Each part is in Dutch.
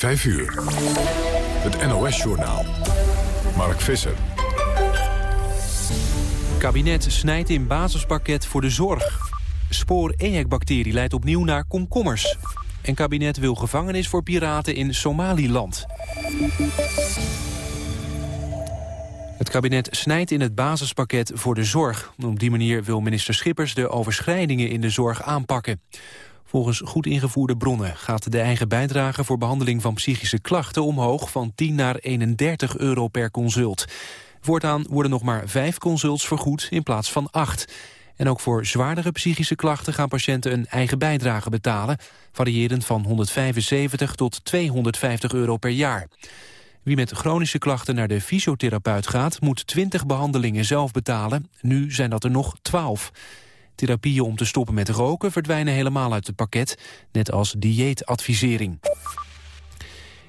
5 uur. Het NOS-journaal. Mark Visser. Kabinet snijdt in basispakket voor de zorg. Spoor EHEC-bacterie leidt opnieuw naar komkommers. En kabinet wil gevangenis voor piraten in Somaliland. Het kabinet snijdt in het basispakket voor de zorg. Op die manier wil minister Schippers de overschrijdingen in de zorg aanpakken. Volgens goed ingevoerde bronnen gaat de eigen bijdrage voor behandeling van psychische klachten omhoog van 10 naar 31 euro per consult. Voortaan worden nog maar vijf consults vergoed in plaats van acht. En ook voor zwaardere psychische klachten gaan patiënten een eigen bijdrage betalen, variërend van 175 tot 250 euro per jaar. Wie met chronische klachten naar de fysiotherapeut gaat, moet 20 behandelingen zelf betalen. Nu zijn dat er nog 12. Therapieën om te stoppen met roken verdwijnen helemaal uit het pakket, net als dieetadvisering.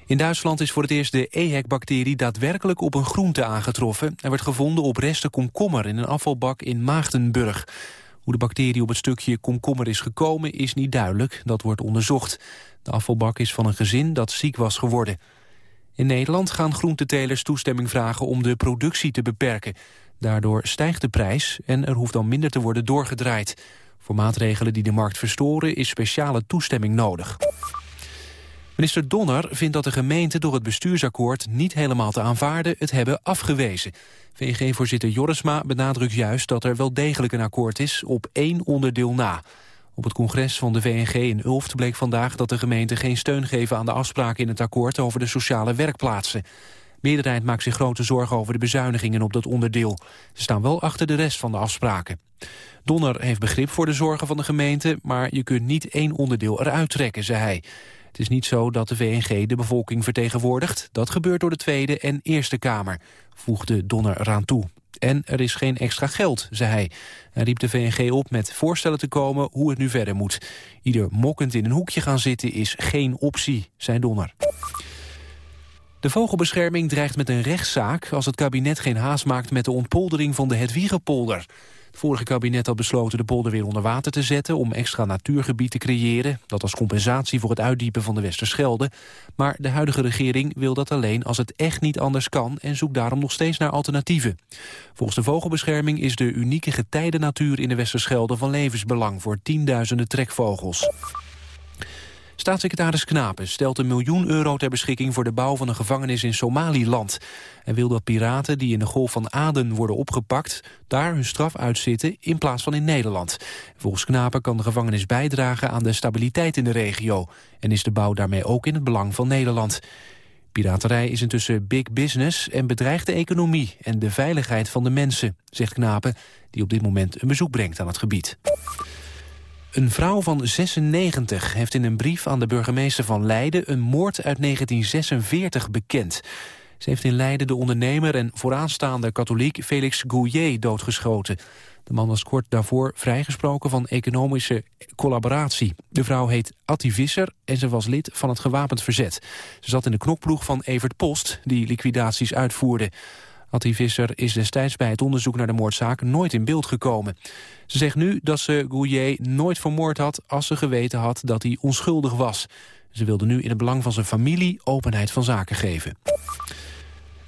In Duitsland is voor het eerst de EHEC-bacterie daadwerkelijk op een groente aangetroffen. Er werd gevonden op resten komkommer in een afvalbak in Maagdenburg. Hoe de bacterie op het stukje komkommer is gekomen is niet duidelijk. Dat wordt onderzocht. De afvalbak is van een gezin dat ziek was geworden. In Nederland gaan groentetelers toestemming vragen om de productie te beperken. Daardoor stijgt de prijs en er hoeft dan minder te worden doorgedraaid. Voor maatregelen die de markt verstoren is speciale toestemming nodig. Minister Donner vindt dat de gemeenten door het bestuursakkoord niet helemaal te aanvaarden het hebben afgewezen. VNG-voorzitter Jorisma benadrukt juist dat er wel degelijk een akkoord is op één onderdeel na. Op het congres van de VNG in Ulft bleek vandaag dat de gemeenten geen steun geven aan de afspraken in het akkoord over de sociale werkplaatsen. Meerderheid maakt zich grote zorgen over de bezuinigingen op dat onderdeel. Ze staan wel achter de rest van de afspraken. Donner heeft begrip voor de zorgen van de gemeente... maar je kunt niet één onderdeel eruit trekken, zei hij. Het is niet zo dat de VNG de bevolking vertegenwoordigt. Dat gebeurt door de Tweede en Eerste Kamer, voegde Donner eraan toe. En er is geen extra geld, zei hij. Hij riep de VNG op met voorstellen te komen hoe het nu verder moet. Ieder mokkend in een hoekje gaan zitten is geen optie, zei Donner. De vogelbescherming dreigt met een rechtszaak als het kabinet geen haast maakt met de ontpoldering van de Hedwiegepolder. Het vorige kabinet had besloten de polder weer onder water te zetten om extra natuurgebied te creëren, dat als compensatie voor het uitdiepen van de Westerschelde. Maar de huidige regering wil dat alleen als het echt niet anders kan en zoekt daarom nog steeds naar alternatieven. Volgens de vogelbescherming is de unieke getijdennatuur in de Westerschelde van levensbelang voor tienduizenden trekvogels. Staatssecretaris Knapen stelt een miljoen euro ter beschikking voor de bouw van een gevangenis in Somaliland. Hij wil dat piraten die in de Golf van Aden worden opgepakt daar hun straf uitzitten in plaats van in Nederland. Volgens Knapen kan de gevangenis bijdragen aan de stabiliteit in de regio en is de bouw daarmee ook in het belang van Nederland. Piraterij is intussen big business en bedreigt de economie en de veiligheid van de mensen, zegt Knapen, die op dit moment een bezoek brengt aan het gebied. Een vrouw van 96 heeft in een brief aan de burgemeester van Leiden... een moord uit 1946 bekend. Ze heeft in Leiden de ondernemer en vooraanstaande katholiek Felix Gouillet doodgeschoten. De man was kort daarvoor vrijgesproken van economische collaboratie. De vrouw heet Atti Visser en ze was lid van het gewapend verzet. Ze zat in de knokploeg van Evert Post, die liquidaties uitvoerde. Atti Visser is destijds bij het onderzoek naar de moordzaak nooit in beeld gekomen. Ze zegt nu dat ze Gouillet nooit vermoord had als ze geweten had dat hij onschuldig was. Ze wilde nu in het belang van zijn familie openheid van zaken geven.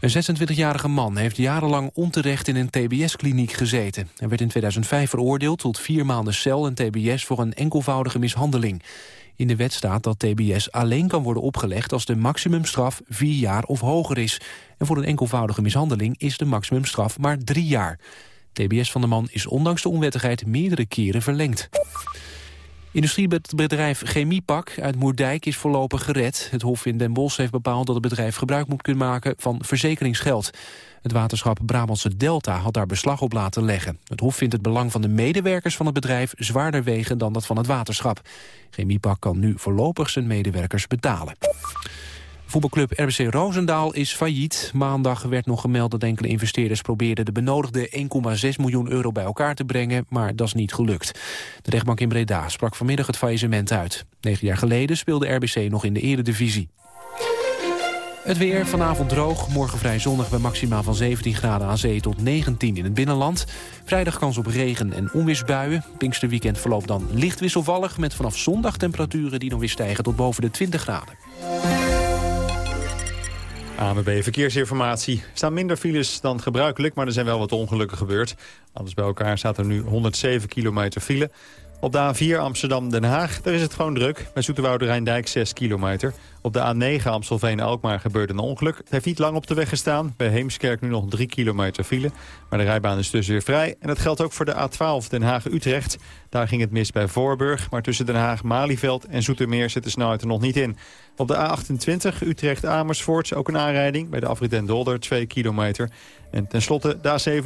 Een 26-jarige man heeft jarenlang onterecht in een tbs-kliniek gezeten. Hij werd in 2005 veroordeeld tot vier maanden cel en tbs voor een enkelvoudige mishandeling. In de wet staat dat tbs alleen kan worden opgelegd als de maximumstraf vier jaar of hoger is. En voor een enkelvoudige mishandeling is de maximumstraf maar drie jaar. TBS van de man is ondanks de onwettigheid meerdere keren verlengd. Industriebedrijf Chemiepak uit Moerdijk is voorlopig gered. Het Hof in Den Bosch heeft bepaald dat het bedrijf gebruik moet kunnen maken van verzekeringsgeld. Het waterschap Brabantse Delta had daar beslag op laten leggen. Het Hof vindt het belang van de medewerkers van het bedrijf zwaarder wegen dan dat van het waterschap. Chemiepak kan nu voorlopig zijn medewerkers betalen. Voetbalclub RBC Roosendaal is failliet. Maandag werd nog gemeld dat enkele investeerders probeerden... de benodigde 1,6 miljoen euro bij elkaar te brengen, maar dat is niet gelukt. De rechtbank in Breda sprak vanmiddag het faillissement uit. Negen jaar geleden speelde RBC nog in de eredivisie. Het weer vanavond droog, morgen vrij zonnig bij maximaal van 17 graden aan zee tot 19 in het binnenland. Vrijdag kans op regen en onweersbuien. Pinksterweekend verloopt dan licht wisselvallig met vanaf zondag temperaturen die nog weer stijgen tot boven de 20 graden. ANWB Verkeersinformatie. Er staan minder files dan gebruikelijk, maar er zijn wel wat ongelukken gebeurd. Alles bij elkaar staat er nu 107 kilometer file. Op de A4 Amsterdam-Den Haag, daar is het gewoon druk. Bij Zoeterwoude Rijndijk 6 kilometer. Op de A9 Amstelveen-Alkmaar gebeurde een ongeluk. Het heeft niet lang op de weg gestaan. Bij Heemskerk nu nog 3 kilometer file. Maar de rijbaan is dus weer vrij. En dat geldt ook voor de A12 Den Haag-Utrecht. Daar ging het mis bij Voorburg. Maar tussen Den Haag-Malieveld en Zoetermeer zit de snelheid er nog niet in. Op de A28 Utrecht-Amersfoort ook een aanrijding. Bij de afrit en Dolder 2 kilometer. En tenslotte de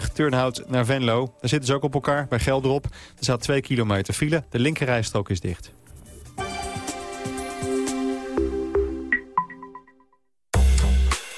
A67 Turnhout naar Venlo. Daar zitten ze ook op elkaar bij Gelderop. Er staat 2 kilometer file. De linkerrijstrook is dicht.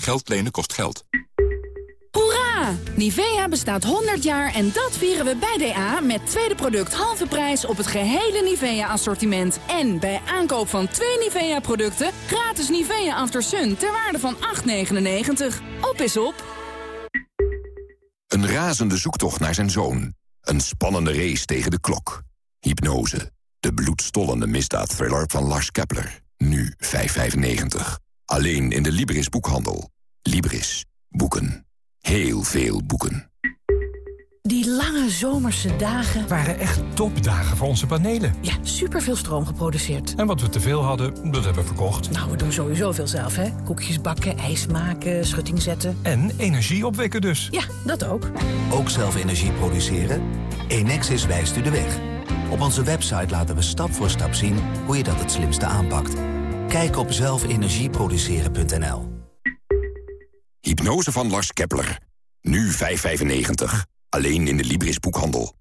Geld lenen kost geld. Hoera! Nivea bestaat 100 jaar en dat vieren we bij DA met tweede product halve prijs op het gehele Nivea-assortiment. En bij aankoop van twee Nivea-producten gratis Nivea After Sun ter waarde van 8,99. Op is op! Een razende zoektocht naar zijn zoon. Een spannende race tegen de klok. Hypnose. De bloedstollende misdaadthriller van Lars Kepler. Nu 5,95. Alleen in de Libris boekhandel. Libris. Boeken. Heel veel boeken. Die lange zomerse dagen... waren echt topdagen voor onze panelen. Ja, superveel stroom geproduceerd. En wat we teveel hadden, dat hebben we verkocht. Nou, we doen sowieso veel zelf, hè. Koekjes bakken, ijs maken, schutting zetten. En energie opwekken dus. Ja, dat ook. Ook zelf energie produceren? Enexis wijst u de weg. Op onze website laten we stap voor stap zien hoe je dat het slimste aanpakt. Kijk op zelfenergieproduceren.nl Hypnose van Lars Kepler. Nu 5,95. Alleen in de Libris boekhandel.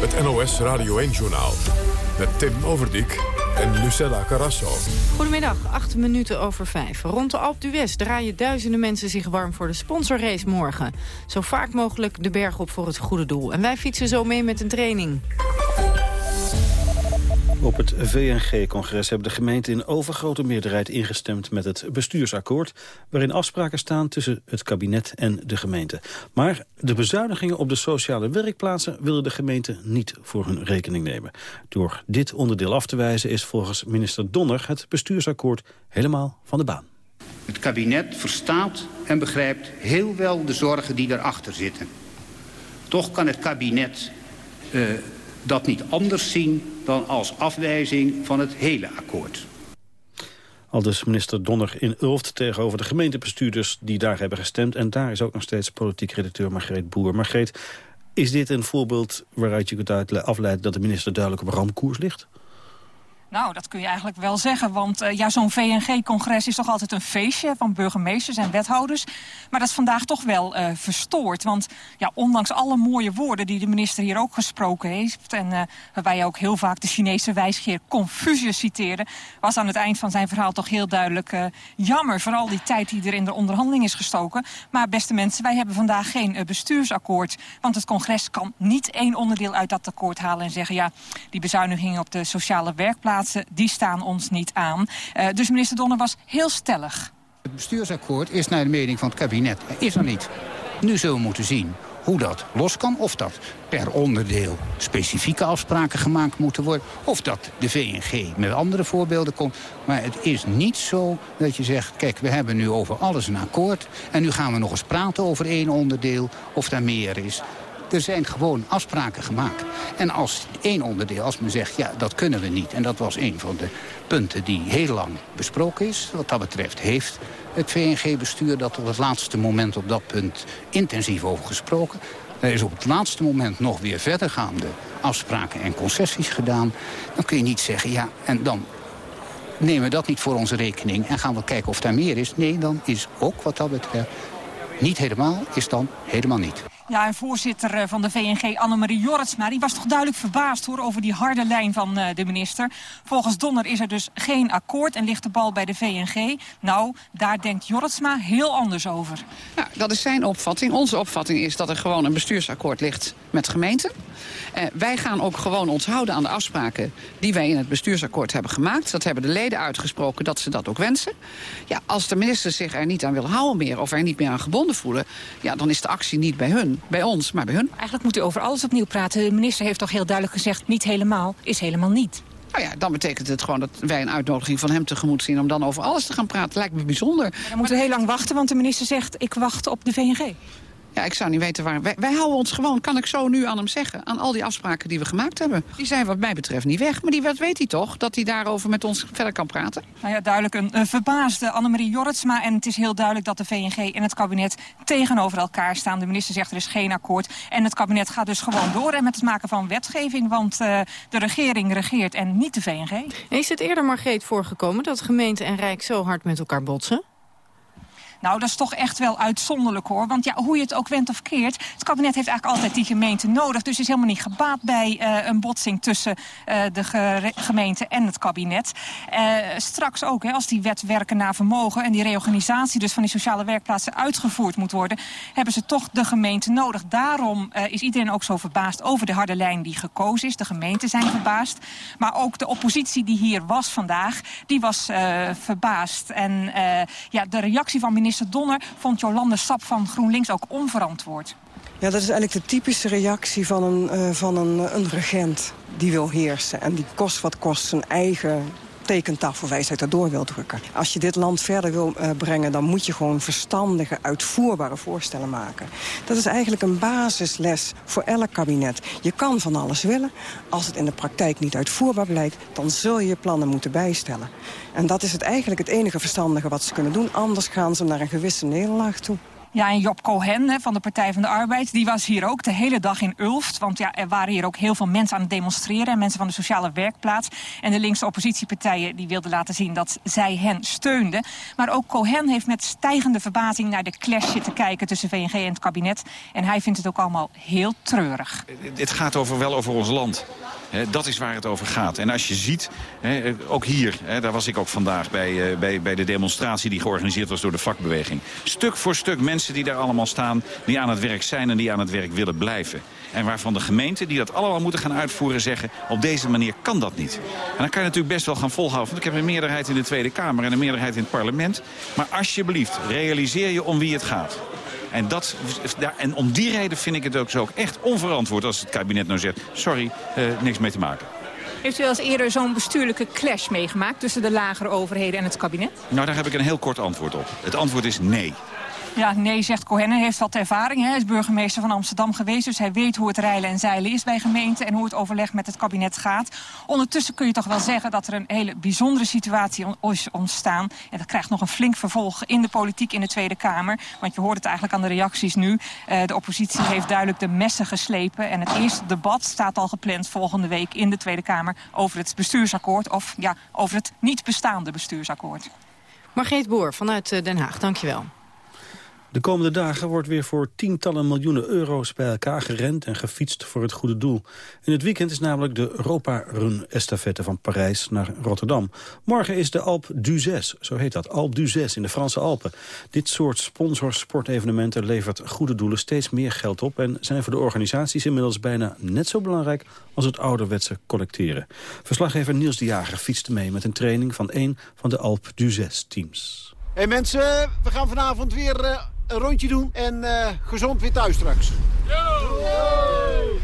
Het NOS Radio 1-journaal. Met Tim Overdijk en Lucella Carrasso. Goedemiddag, acht minuten over vijf. Rond de Alpe d'Huez draaien duizenden mensen zich warm voor de sponsorrace morgen. Zo vaak mogelijk de berg op voor het goede doel. En wij fietsen zo mee met een training. Op het VNG-congres hebben de gemeenten in overgrote meerderheid ingestemd met het bestuursakkoord, waarin afspraken staan tussen het kabinet en de gemeente. Maar de bezuinigingen op de sociale werkplaatsen willen de gemeenten niet voor hun rekening nemen. Door dit onderdeel af te wijzen is volgens minister Donner het bestuursakkoord helemaal van de baan. Het kabinet verstaat en begrijpt heel wel de zorgen die daarachter zitten. Toch kan het kabinet uh, dat niet anders zien dan als afwijzing van het hele akkoord. Al dus minister Donner in Ulft tegenover de gemeentebestuurders die daar hebben gestemd. En daar is ook nog steeds politiek redacteur Margreet Boer. Margreet, is dit een voorbeeld waaruit je kunt afleiden dat de minister duidelijk op ramkoers ligt? Nou, dat kun je eigenlijk wel zeggen. Want uh, ja, zo'n VNG-congres is toch altijd een feestje van burgemeesters en wethouders. Maar dat is vandaag toch wel uh, verstoord. Want ja, ondanks alle mooie woorden die de minister hier ook gesproken heeft... en uh, waarbij je ook heel vaak de Chinese wijsgeer Confucius citeerde... was aan het eind van zijn verhaal toch heel duidelijk jammer... vooral die tijd die er in de onderhandeling is gestoken. Maar beste mensen, wij hebben vandaag geen bestuursakkoord. Want het congres kan niet één onderdeel uit dat akkoord halen en zeggen... ja, die bezuinigingen op de sociale werkplaats die staan ons niet aan. Uh, dus minister Donner was heel stellig. Het bestuursakkoord is naar de mening van het kabinet. Is er niet. Nu zullen we moeten zien hoe dat los kan. Of dat per onderdeel specifieke afspraken gemaakt moeten worden. Of dat de VNG met andere voorbeelden komt. Maar het is niet zo dat je zegt... kijk, we hebben nu over alles een akkoord... en nu gaan we nog eens praten over één onderdeel of daar meer is. Er zijn gewoon afspraken gemaakt. En als één onderdeel, als men zegt, ja, dat kunnen we niet... en dat was een van de punten die heel lang besproken is... wat dat betreft heeft het VNG-bestuur dat op het laatste moment op dat punt intensief over gesproken. Er is op het laatste moment nog weer verdergaande afspraken en concessies gedaan. Dan kun je niet zeggen, ja, en dan nemen we dat niet voor onze rekening... en gaan we kijken of daar meer is. Nee, dan is ook wat dat betreft niet helemaal, is dan helemaal niet. Ja, en voorzitter eh, van de VNG, Annemarie Jorritsma... die was toch duidelijk verbaasd hoor, over die harde lijn van uh, de minister. Volgens Donner is er dus geen akkoord en ligt de bal bij de VNG. Nou, daar denkt Jorritsma heel anders over. Ja, dat is zijn opvatting. Onze opvatting is dat er gewoon een bestuursakkoord ligt met gemeenten. Uh, wij gaan ook gewoon ons houden aan de afspraken die wij in het bestuursakkoord hebben gemaakt. Dat hebben de leden uitgesproken dat ze dat ook wensen. Ja, als de ministers zich er niet aan willen houden meer of er niet meer aan gebonden voelen... Ja, dan is de actie niet bij hun bij ons, maar bij hun. Eigenlijk moet u over alles opnieuw praten. De minister heeft toch heel duidelijk gezegd, niet helemaal, is helemaal niet. Nou ja, dan betekent het gewoon dat wij een uitnodiging van hem tegemoet zien... om dan over alles te gaan praten. Lijkt me bijzonder. dan moeten we heel lang wachten, want de minister zegt... ik wacht op de VNG. Ja, ik zou niet weten waar... Wij, wij, houden ons gewoon, kan ik zo nu aan hem zeggen... aan al die afspraken die we gemaakt hebben. Die zijn wat mij betreft niet weg. Maar die weet hij toch, dat hij daarover met ons verder kan praten? Nou ja, duidelijk een, een verbaasde Annemarie Jorritsma. En het is heel duidelijk dat de VNG en het kabinet tegenover elkaar staan. De minister zegt er is geen akkoord. En het kabinet gaat dus gewoon door en met het maken van wetgeving. Want uh, de regering regeert en niet de VNG. Is het eerder, Margreet, voorgekomen dat gemeente en Rijk zo hard met elkaar botsen? Nou, dat is toch echt wel uitzonderlijk hoor. Want ja, hoe je het ook went of keert... het kabinet heeft eigenlijk altijd die gemeente nodig. Dus is helemaal niet gebaat bij uh, een botsing tussen uh, de ge gemeente en het kabinet. Uh, straks ook, hè, als die wet werken naar vermogen... en die reorganisatie dus van die sociale werkplaatsen uitgevoerd moet worden... hebben ze toch de gemeente nodig. Daarom is iedereen ook zo verbaasd over de harde lijn die gekozen is. De gemeenten zijn verbaasd. Maar ook de oppositie die hier was vandaag, die was verbaasd. En ja, de reactie van minister minister Donner vond Jolande Sap van GroenLinks ook onverantwoord. Ja, dat is eigenlijk de typische reactie van een, uh, van een, een regent die wil heersen. En die kost wat kost zijn eigen tekentafelwijsheid erdoor wil drukken. Als je dit land verder wil uh, brengen... dan moet je gewoon verstandige, uitvoerbare voorstellen maken. Dat is eigenlijk een basisles voor elk kabinet. Je kan van alles willen. Als het in de praktijk niet uitvoerbaar blijkt... dan zul je je plannen moeten bijstellen. En dat is het eigenlijk het enige verstandige wat ze kunnen doen. Anders gaan ze naar een gewisse nederlaag toe. Ja, en Job Cohen van de Partij van de Arbeid, die was hier ook de hele dag in Ulft. Want ja, er waren hier ook heel veel mensen aan het demonstreren. Mensen van de sociale werkplaats. En de linkse oppositiepartijen die wilden laten zien dat zij hen steunden. Maar ook Cohen heeft met stijgende verbazing naar de clash zitten kijken tussen VNG en het kabinet. En hij vindt het ook allemaal heel treurig. Het gaat over, wel over ons land. Dat is waar het over gaat. En als je ziet, ook hier, daar was ik ook vandaag bij, bij, bij de demonstratie die georganiseerd was door de vakbeweging. Stuk voor stuk mensen die daar allemaal staan, die aan het werk zijn en die aan het werk willen blijven. En waarvan de gemeenten die dat allemaal moeten gaan uitvoeren zeggen... op deze manier kan dat niet. En dan kan je natuurlijk best wel gaan volhouden. Want ik heb een meerderheid in de Tweede Kamer en een meerderheid in het parlement. Maar alsjeblieft, realiseer je om wie het gaat. En, dat, en om die reden vind ik het ook zo echt onverantwoord als het kabinet nou zegt... sorry, uh, niks mee te maken. Heeft u wel eens eerder zo'n bestuurlijke clash meegemaakt... tussen de lagere overheden en het kabinet? Nou, daar heb ik een heel kort antwoord op. Het antwoord is nee. Ja, nee, zegt Cohen. Hij heeft wat ervaring. Hij is burgemeester van Amsterdam geweest. Dus hij weet hoe het rijlen en zeilen is bij gemeenten... en hoe het overleg met het kabinet gaat. Ondertussen kun je toch wel zeggen dat er een hele bijzondere situatie is ontstaan. En dat krijgt nog een flink vervolg in de politiek in de Tweede Kamer. Want je hoort het eigenlijk aan de reacties nu. Uh, de oppositie heeft duidelijk de messen geslepen. En het eerste debat staat al gepland volgende week in de Tweede Kamer... over het bestuursakkoord of ja, over het niet bestaande bestuursakkoord. Margreet Boer vanuit Den Haag, dankjewel. De komende dagen wordt weer voor tientallen miljoenen euro's bij elkaar gerend en gefietst voor het goede doel. In het weekend is namelijk de Europa Run estafette van Parijs naar Rotterdam. Morgen is de Alpe d'Huez, zo heet dat, Alpe d'Huez in de Franse Alpen. Dit soort sponsorsportevenementen levert goede doelen steeds meer geld op en zijn voor de organisaties inmiddels bijna net zo belangrijk als het ouderwetse collecteren. Verslaggever Niels de Jager fietste mee met een training van een van de Alpe d'Huez teams. Hey mensen, we gaan vanavond weer uh, een rondje doen en uh, gezond weer thuis straks.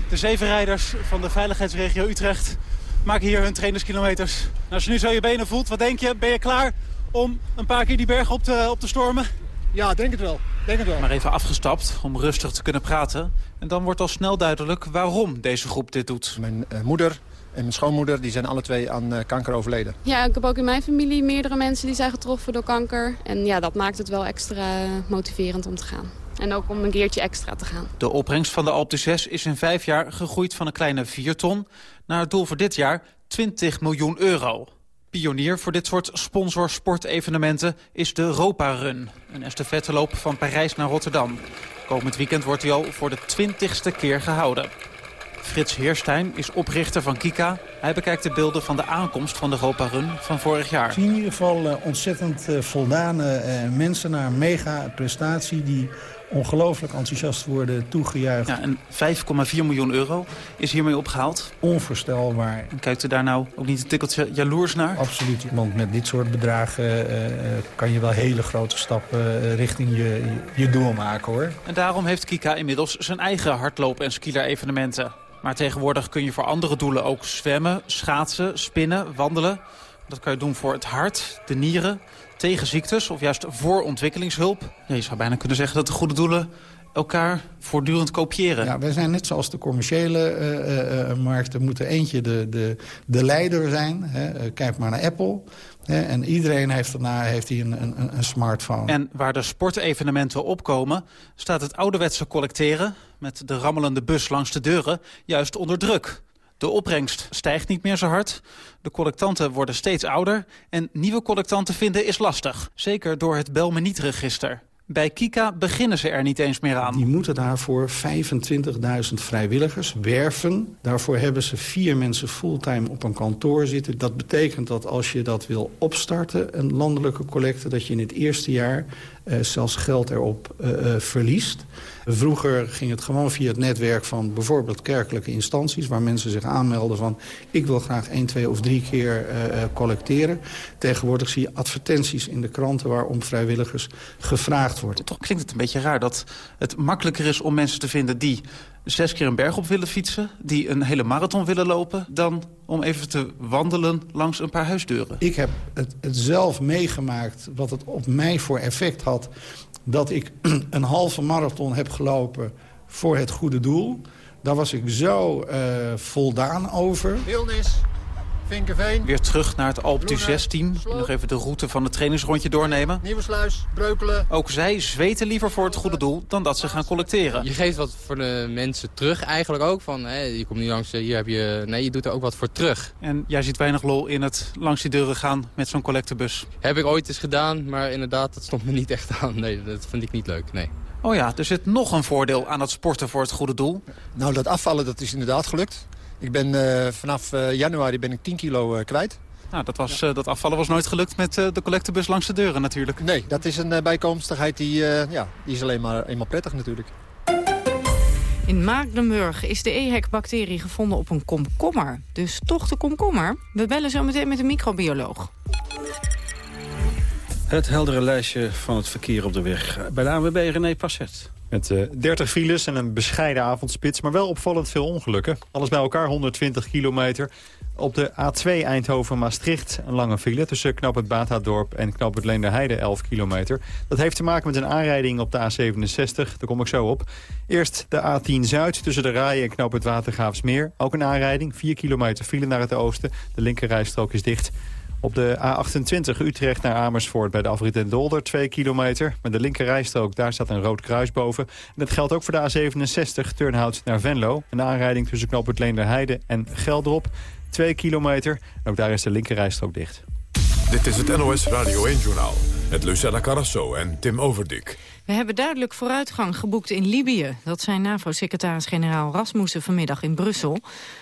De zeven rijders van de veiligheidsregio Utrecht maken hier hun trainerskilometers. Nou, als je nu zo je benen voelt, wat denk je? Ben je klaar om een paar keer die berg op te, op te stormen? Ja, denk het wel. Denk het wel. Maar even afgestapt om rustig te kunnen praten. En dan wordt al snel duidelijk waarom deze groep dit doet. Mijn uh, moeder en mijn schoonmoeder die zijn alle twee aan uh, kanker overleden. Ja, ik heb ook in mijn familie meerdere mensen die zijn getroffen door kanker. En ja, dat maakt het wel extra motiverend om te gaan. En ook om een keertje extra te gaan. De opbrengst van de Alpe 6 is in vijf jaar gegroeid van een kleine 4 ton... naar het doel voor dit jaar 20 miljoen euro. Pionier voor dit soort sponsorsportevenementen is de Europa Run. Een estafetteloop van Parijs naar Rotterdam. Komend weekend wordt hij al voor de twintigste keer gehouden. Frits Heerstein is oprichter van Kika. Hij bekijkt de beelden van de aankomst van de Europa Run van vorig jaar. Ik zie in ieder geval uh, ontzettend uh, voldane uh, mensen naar een mega prestatie... die ongelooflijk enthousiast worden toegejuicht. Ja, en 5,4 miljoen euro is hiermee opgehaald. Onvoorstelbaar. En kijkt u daar nou ook niet een tikkeltje jaloers naar? Absoluut, want met dit soort bedragen uh, kan je wel hele grote stappen uh, richting je, je doel maken hoor. En daarom heeft Kika inmiddels zijn eigen hardloop- en skieler-evenementen. Maar tegenwoordig kun je voor andere doelen ook zwemmen, schaatsen, spinnen, wandelen. Dat kan je doen voor het hart, de nieren, tegen ziektes of juist voor ontwikkelingshulp. Ja, je zou bijna kunnen zeggen dat de goede doelen elkaar voortdurend kopiëren. Ja, wij zijn net zoals de commerciële uh, uh, markten. moeten eentje de, de, de leider zijn. Hè. Kijk maar naar Apple. En iedereen heeft daarna heeft hij een, een, een smartphone. En waar de sportevenementen opkomen... staat het ouderwetse collecteren... met de rammelende bus langs de deuren juist onder druk. De opbrengst stijgt niet meer zo hard. De collectanten worden steeds ouder. En nieuwe collectanten vinden is lastig. Zeker door het bel me niet register. Bij Kika beginnen ze er niet eens meer aan. Die moeten daarvoor 25.000 vrijwilligers werven. Daarvoor hebben ze vier mensen fulltime op een kantoor zitten. Dat betekent dat als je dat wil opstarten, een landelijke collecte... dat je in het eerste jaar zelfs geld erop uh, uh, verliest. Vroeger ging het gewoon via het netwerk van bijvoorbeeld kerkelijke instanties... waar mensen zich aanmelden van ik wil graag één, twee of drie keer collecteren. Tegenwoordig zie je advertenties in de kranten waarom vrijwilligers gevraagd worden. Toch klinkt het een beetje raar dat het makkelijker is om mensen te vinden... die zes keer een berg op willen fietsen, die een hele marathon willen lopen... dan om even te wandelen langs een paar huisdeuren. Ik heb het, het zelf meegemaakt wat het op mij voor effect had... dat ik een halve marathon heb gelopen voor het goede doel. Daar was ik zo uh, voldaan over. Wilnis, Vinkenveen. Weer terug naar het Alpe 6-team. Nog even de route van het trainingsrondje doornemen. Nieuwesluis, Breukelen. Ook zij zweten liever voor het goede doel dan dat ze gaan collecteren. Je geeft wat voor de mensen terug eigenlijk ook. Van, hè, je komt niet langs, hier heb je... Nee, je doet er ook wat voor terug. En jij ziet weinig lol in het langs die deuren gaan met zo'n collectebus. Heb ik ooit eens gedaan, maar inderdaad, dat stond me niet echt aan. Nee, dat vind ik niet leuk, nee. Oh ja, er zit nog een voordeel aan het sporten voor het goede doel. Nou, dat afvallen dat is inderdaad gelukt. Ik ben uh, vanaf uh, januari ben ik 10 kilo uh, kwijt. Nou, dat, was, ja. dat afvallen was nooit gelukt met de collectebus langs de deuren natuurlijk. Nee, dat is een bijkomstigheid die, ja, die is alleen maar eenmaal prettig natuurlijk. In Maagdenburg is de EHEC-bacterie gevonden op een komkommer. Dus toch de komkommer? We bellen zo meteen met een microbioloog. Het heldere lijstje van het verkeer op de weg. Bij de ANWB René Passet. Met uh, 30 files en een bescheiden avondspits, maar wel opvallend veel ongelukken. Alles bij elkaar 120 kilometer. Op de A2 Eindhoven-Maastricht een lange file tussen knap het Baathaadorp en knap het Leenderheide 11 kilometer. Dat heeft te maken met een aanrijding op de A67, daar kom ik zo op. Eerst de A10 Zuid tussen de Raaien en knap het Watergraafsmeer. Ook een aanrijding, 4 kilometer file naar het oosten. De linkerrijstrook is dicht. Op de A28 Utrecht naar Amersfoort bij de afrit Den Dolder 2 kilometer. Met de linkerrijstrook, daar staat een rood kruis boven. En dat geldt ook voor de A67 Turnhout naar Venlo. Een aanrijding tussen knoop het Leenderheide en Geldrop. 2 kilometer. En ook daar is de linkerrijstrook dicht. Dit is het NOS Radio 1-journaal. Met Lucella Carrasso en Tim Overdik. We hebben duidelijk vooruitgang geboekt in Libië. Dat zei NAVO-secretaris-generaal Rasmussen vanmiddag in Brussel.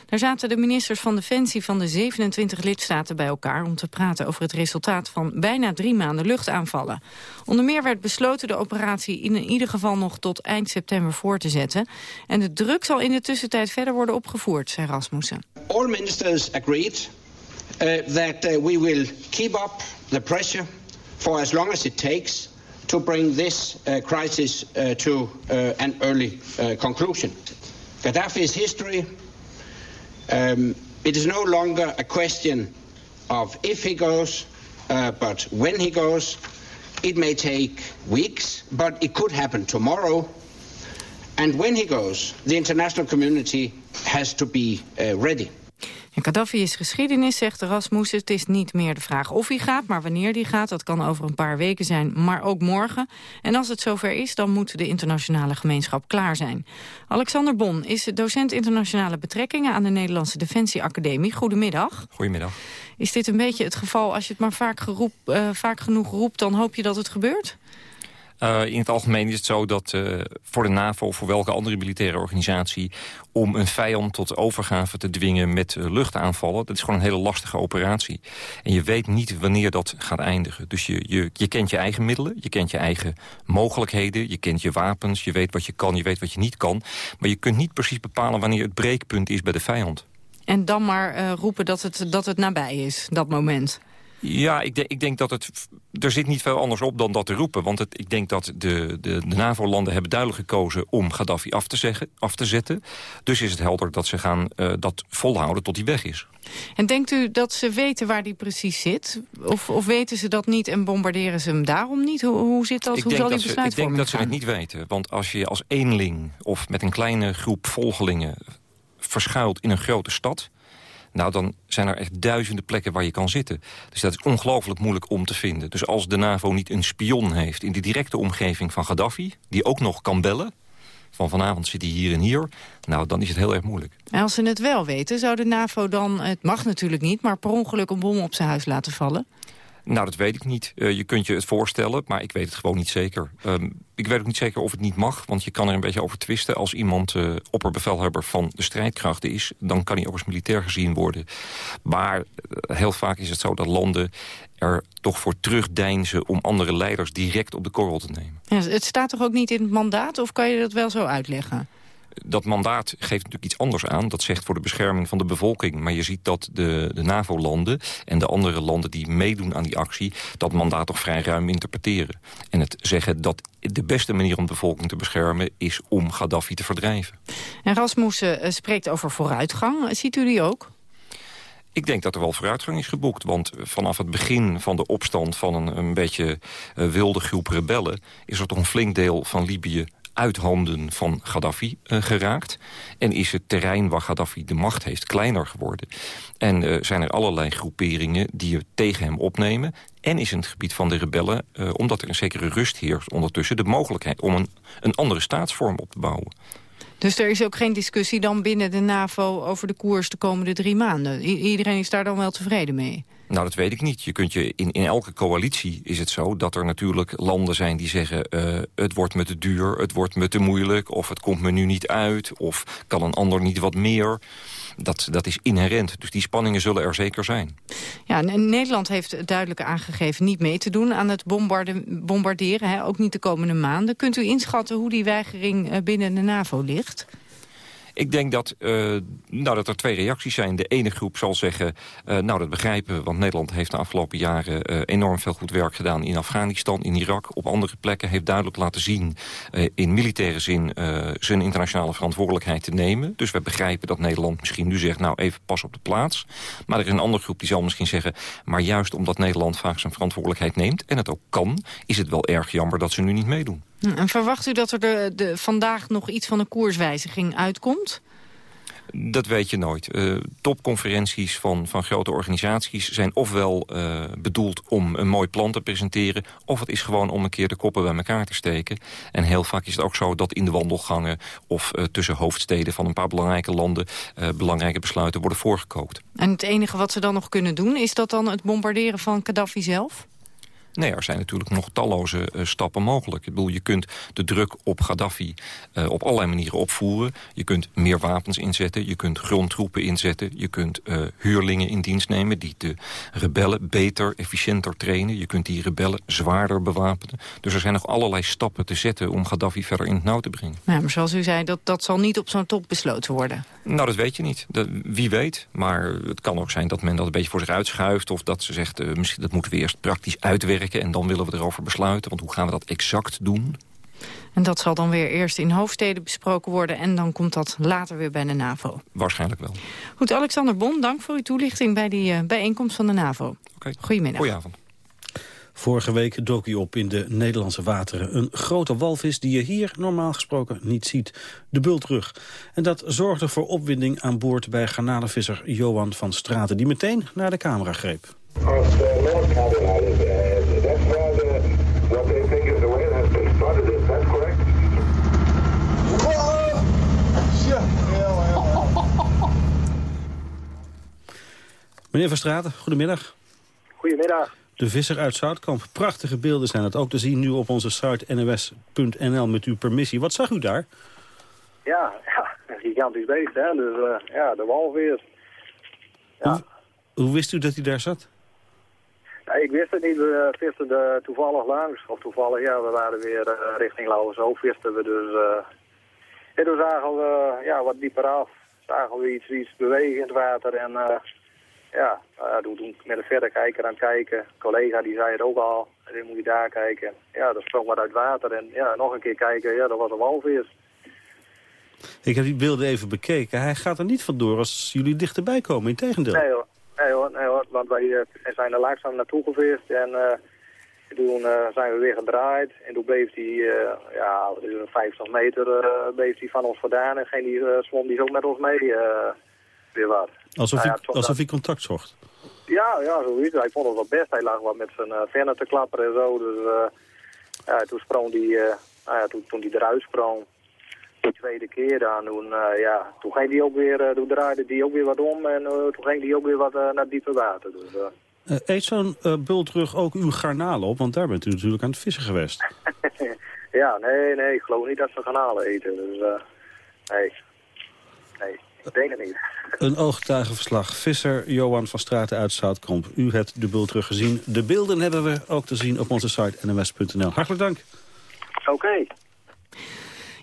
Daar zaten de ministers van Defensie van de 27 lidstaten bij elkaar... om te praten over het resultaat van bijna drie maanden luchtaanvallen. Onder meer werd besloten de operatie in ieder geval nog tot eind september voor te zetten. En de druk zal in de tussentijd verder worden opgevoerd, zei Rasmussen. All ministers agreed uh, that uh, we will keep up the pressure for as long as it takes to bring this uh, crisis uh, to uh, an early uh, conclusion. Gaddafi's history, um, it is no longer a question of if he goes, uh, but when he goes. It may take weeks, but it could happen tomorrow. And when he goes, the international community has to be ready. En Gaddafi is geschiedenis, zegt Rasmus. Het is niet meer de vraag of hij gaat, maar wanneer hij gaat. Dat kan over een paar weken zijn, maar ook morgen. En als het zover is, dan moet de internationale gemeenschap klaar zijn. Alexander Bon is docent internationale betrekkingen... aan de Nederlandse Defensie Academie. Goedemiddag. Goedemiddag. Is dit een beetje het geval, als je het maar vaak, geroep, uh, vaak genoeg roept... dan hoop je dat het gebeurt? Uh, in het algemeen is het zo dat uh, voor de NAVO of voor welke andere militaire organisatie... om een vijand tot overgave te dwingen met uh, luchtaanvallen... dat is gewoon een hele lastige operatie. En je weet niet wanneer dat gaat eindigen. Dus je, je, je kent je eigen middelen, je kent je eigen mogelijkheden... je kent je wapens, je weet wat je kan, je weet wat je niet kan. Maar je kunt niet precies bepalen wanneer het breekpunt is bij de vijand. En dan maar roepen dat het, dat het nabij is, dat moment. Ja, ik, denk, ik denk dat het... Er zit niet veel anders op dan dat te roepen. Want het, ik denk dat de, de, de NAVO-landen hebben duidelijk gekozen om Gaddafi af te, zeggen, af te zetten. Dus is het helder dat ze gaan uh, dat volhouden tot hij weg is. En denkt u dat ze weten waar die precies zit? Of, of weten ze dat niet en bombarderen ze hem daarom niet? Hoe, hoe zit dat? Ik hoe zal die ze, Ik besluitvorming denk dat ze het niet weten. Want als je als eenling of met een kleine groep volgelingen verschuilt in een grote stad... Nou, dan zijn er echt duizenden plekken waar je kan zitten. Dus dat is ongelooflijk moeilijk om te vinden. Dus als de NAVO niet een spion heeft in de directe omgeving van Gaddafi... die ook nog kan bellen, van vanavond zit hij hier en hier... nou, dan is het heel erg moeilijk. En als ze het wel weten, zou de NAVO dan... het mag natuurlijk niet, maar per ongeluk een bom op zijn huis laten vallen? Nou, dat weet ik niet. Uh, je kunt je het voorstellen, maar ik weet het gewoon niet zeker. Um, ik weet ook niet zeker of het niet mag, want je kan er een beetje over twisten. Als iemand uh, opperbevelhebber van de strijdkrachten is... dan kan hij ook als militair gezien worden. Maar uh, heel vaak is het zo dat landen er toch voor terugdeinzen... om andere leiders direct op de korrel te nemen. Ja, het staat toch ook niet in het mandaat, of kan je dat wel zo uitleggen? Dat mandaat geeft natuurlijk iets anders aan. Dat zegt voor de bescherming van de bevolking. Maar je ziet dat de, de NAVO-landen en de andere landen die meedoen aan die actie... dat mandaat toch vrij ruim interpreteren. En het zeggen dat de beste manier om de bevolking te beschermen... is om Gaddafi te verdrijven. En Rasmussen uh, spreekt over vooruitgang. Ziet u die ook? Ik denk dat er wel vooruitgang is geboekt. Want vanaf het begin van de opstand van een, een beetje uh, wilde groep rebellen... is er toch een flink deel van Libië uit handen van Gaddafi uh, geraakt. En is het terrein waar Gaddafi de macht heeft kleiner geworden. En uh, zijn er allerlei groeperingen die het tegen hem opnemen. En is in het gebied van de rebellen, uh, omdat er een zekere rust heerst ondertussen... de mogelijkheid om een, een andere staatsvorm op te bouwen. Dus er is ook geen discussie dan binnen de NAVO over de koers de komende drie maanden? Iedereen is daar dan wel tevreden mee? Nou, dat weet ik niet. Je kunt je in, in elke coalitie is het zo dat er natuurlijk landen zijn die zeggen... Uh, het wordt me te duur, het wordt me te moeilijk... of het komt me nu niet uit, of kan een ander niet wat meer... Dat, dat is inherent. Dus die spanningen zullen er zeker zijn. Ja, Nederland heeft duidelijk aangegeven niet mee te doen aan het bombarderen. Hè, ook niet de komende maanden. Kunt u inschatten hoe die weigering binnen de NAVO ligt? Ik denk dat, uh, nou, dat er twee reacties zijn. De ene groep zal zeggen, uh, nou dat begrijpen we... want Nederland heeft de afgelopen jaren uh, enorm veel goed werk gedaan... in Afghanistan, in Irak, op andere plekken. Heeft duidelijk laten zien in militaire zin... zijn internationale verantwoordelijkheid te nemen. Dus we begrijpen dat Nederland misschien nu zegt... nou, even pas op de plaats. Maar er is een andere groep die zal misschien zeggen... maar juist omdat Nederland vaak zijn verantwoordelijkheid neemt... en het ook kan, is het wel erg jammer dat ze nu niet meedoen. En verwacht u dat er de, de, vandaag nog iets van een koerswijziging uitkomt? Dat weet je nooit. Uh, topconferenties van, van grote organisaties zijn ofwel uh, bedoeld om een mooi plan te presenteren... of het is gewoon om een keer de koppen bij elkaar te steken. En heel vaak is het ook zo dat in de wandelgangen... of uh, tussen hoofdsteden van een paar belangrijke landen... belangrijke besluiten worden voorgekookt. En het enige wat ze dan nog kunnen doen... is dat dan het bombarderen van Gaddafi zelf? Nee, er zijn natuurlijk nog talloze uh, stappen mogelijk. Ik bedoel, je kunt de druk op Gaddafi uh, op allerlei manieren opvoeren. Je kunt meer wapens inzetten, je kunt grondtroepen inzetten... je kunt uh, huurlingen in dienst nemen die de rebellen beter, efficiënter trainen. Je kunt die rebellen zwaarder bewapenen. Dus er zijn nog allerlei stappen te zetten om Gaddafi verder in het nauw te brengen. Ja, maar zoals u zei, dat, dat zal niet op zo'n top besloten worden. Nou, dat weet je niet. Dat, wie weet. Maar het kan ook zijn dat men dat een beetje voor zich uitschuift... of dat ze zegt, misschien dat moeten we eerst praktisch uitwerken en dan willen we erover besluiten. Want hoe gaan we dat exact doen? En dat zal dan weer eerst in hoofdsteden besproken worden... en dan komt dat later weer bij de NAVO. Waarschijnlijk wel. Goed, Alexander Bon, dank voor uw toelichting bij die uh, bijeenkomst van de NAVO. Okay. Goedemiddag. Goedenavond. Vorige week dook hij op in de Nederlandse wateren. Een grote walvis die je hier normaal gesproken niet ziet. De bultrug. En dat zorgde voor opwinding aan boord bij garnalenvisser Johan van Straten... die meteen naar de camera greep. Als uh, Noord-Carolina is, uh, that's where the, what they think is the whale has been spotted. Is that correct? Meneer van Straten, goedemiddag. Goedemiddag. De visser uit Zoutkamp. Prachtige beelden zijn het ook te zien nu op onze site nws.nl met uw permissie. Wat zag u daar? Ja, ja een gigantisch beest, hè. Dus uh, ja, de walvis. Ja. Hoe, hoe, wist u dat hij daar zat? Ja, ik wist het niet. We visten er toevallig langs. Of toevallig, ja, we waren weer uh, richting Lauwershoofd visten we dus. Uh, en toen zagen we ja, wat dieper af. Zagen we iets, iets bewegen in het water en ja, uh, toen, met een verder kijker aan het kijken. Een collega die zei het ook al. Dan moet je daar kijken. Ja, dat sprong wat uit water. En ja, nog een keer kijken. Ja, dat was een walvis. Ik heb die beelden even bekeken. Hij gaat er niet vandoor als jullie dichterbij komen. Integendeel. Nee hoor. Nee hoor. Nee, hoor. Want wij uh, zijn er langzaam naartoe gevist. En uh, toen uh, zijn we weer gedraaid. En toen bleef hij, ja, 50 meter bleef hij van ons vandaan. En geen die zwom die zo met ons mee weer wat. Alsof, Nou ja, hij, alsof hij contact zocht? Ja, ja, zoiets. Hij vond het wel best. Hij lag wat met zijn uh, vennen te klapperen en zo. Dus uh, ja, toen sprong hij, uh, nou ja, toen, toen hij eruit sprong, de tweede keer dan, toen, ja, toen ging hij ook weer, toen draaide hij ook weer wat om en toen ging hij ook weer wat naar diepe water. Dus, eet zo'n bultrug ook uw garnalen op? Want daar bent u natuurlijk aan het vissen geweest. ja, nee, nee, ik geloof niet dat ze garnalen eten. Dus, nee. Niet. Een ooggetuigenverslag. Visser Johan van Straten uit Zoutkamp. U hebt de bul teruggezien. De beelden hebben we ook te zien op onze site nms.nl. Hartelijk dank. Oké. Okay.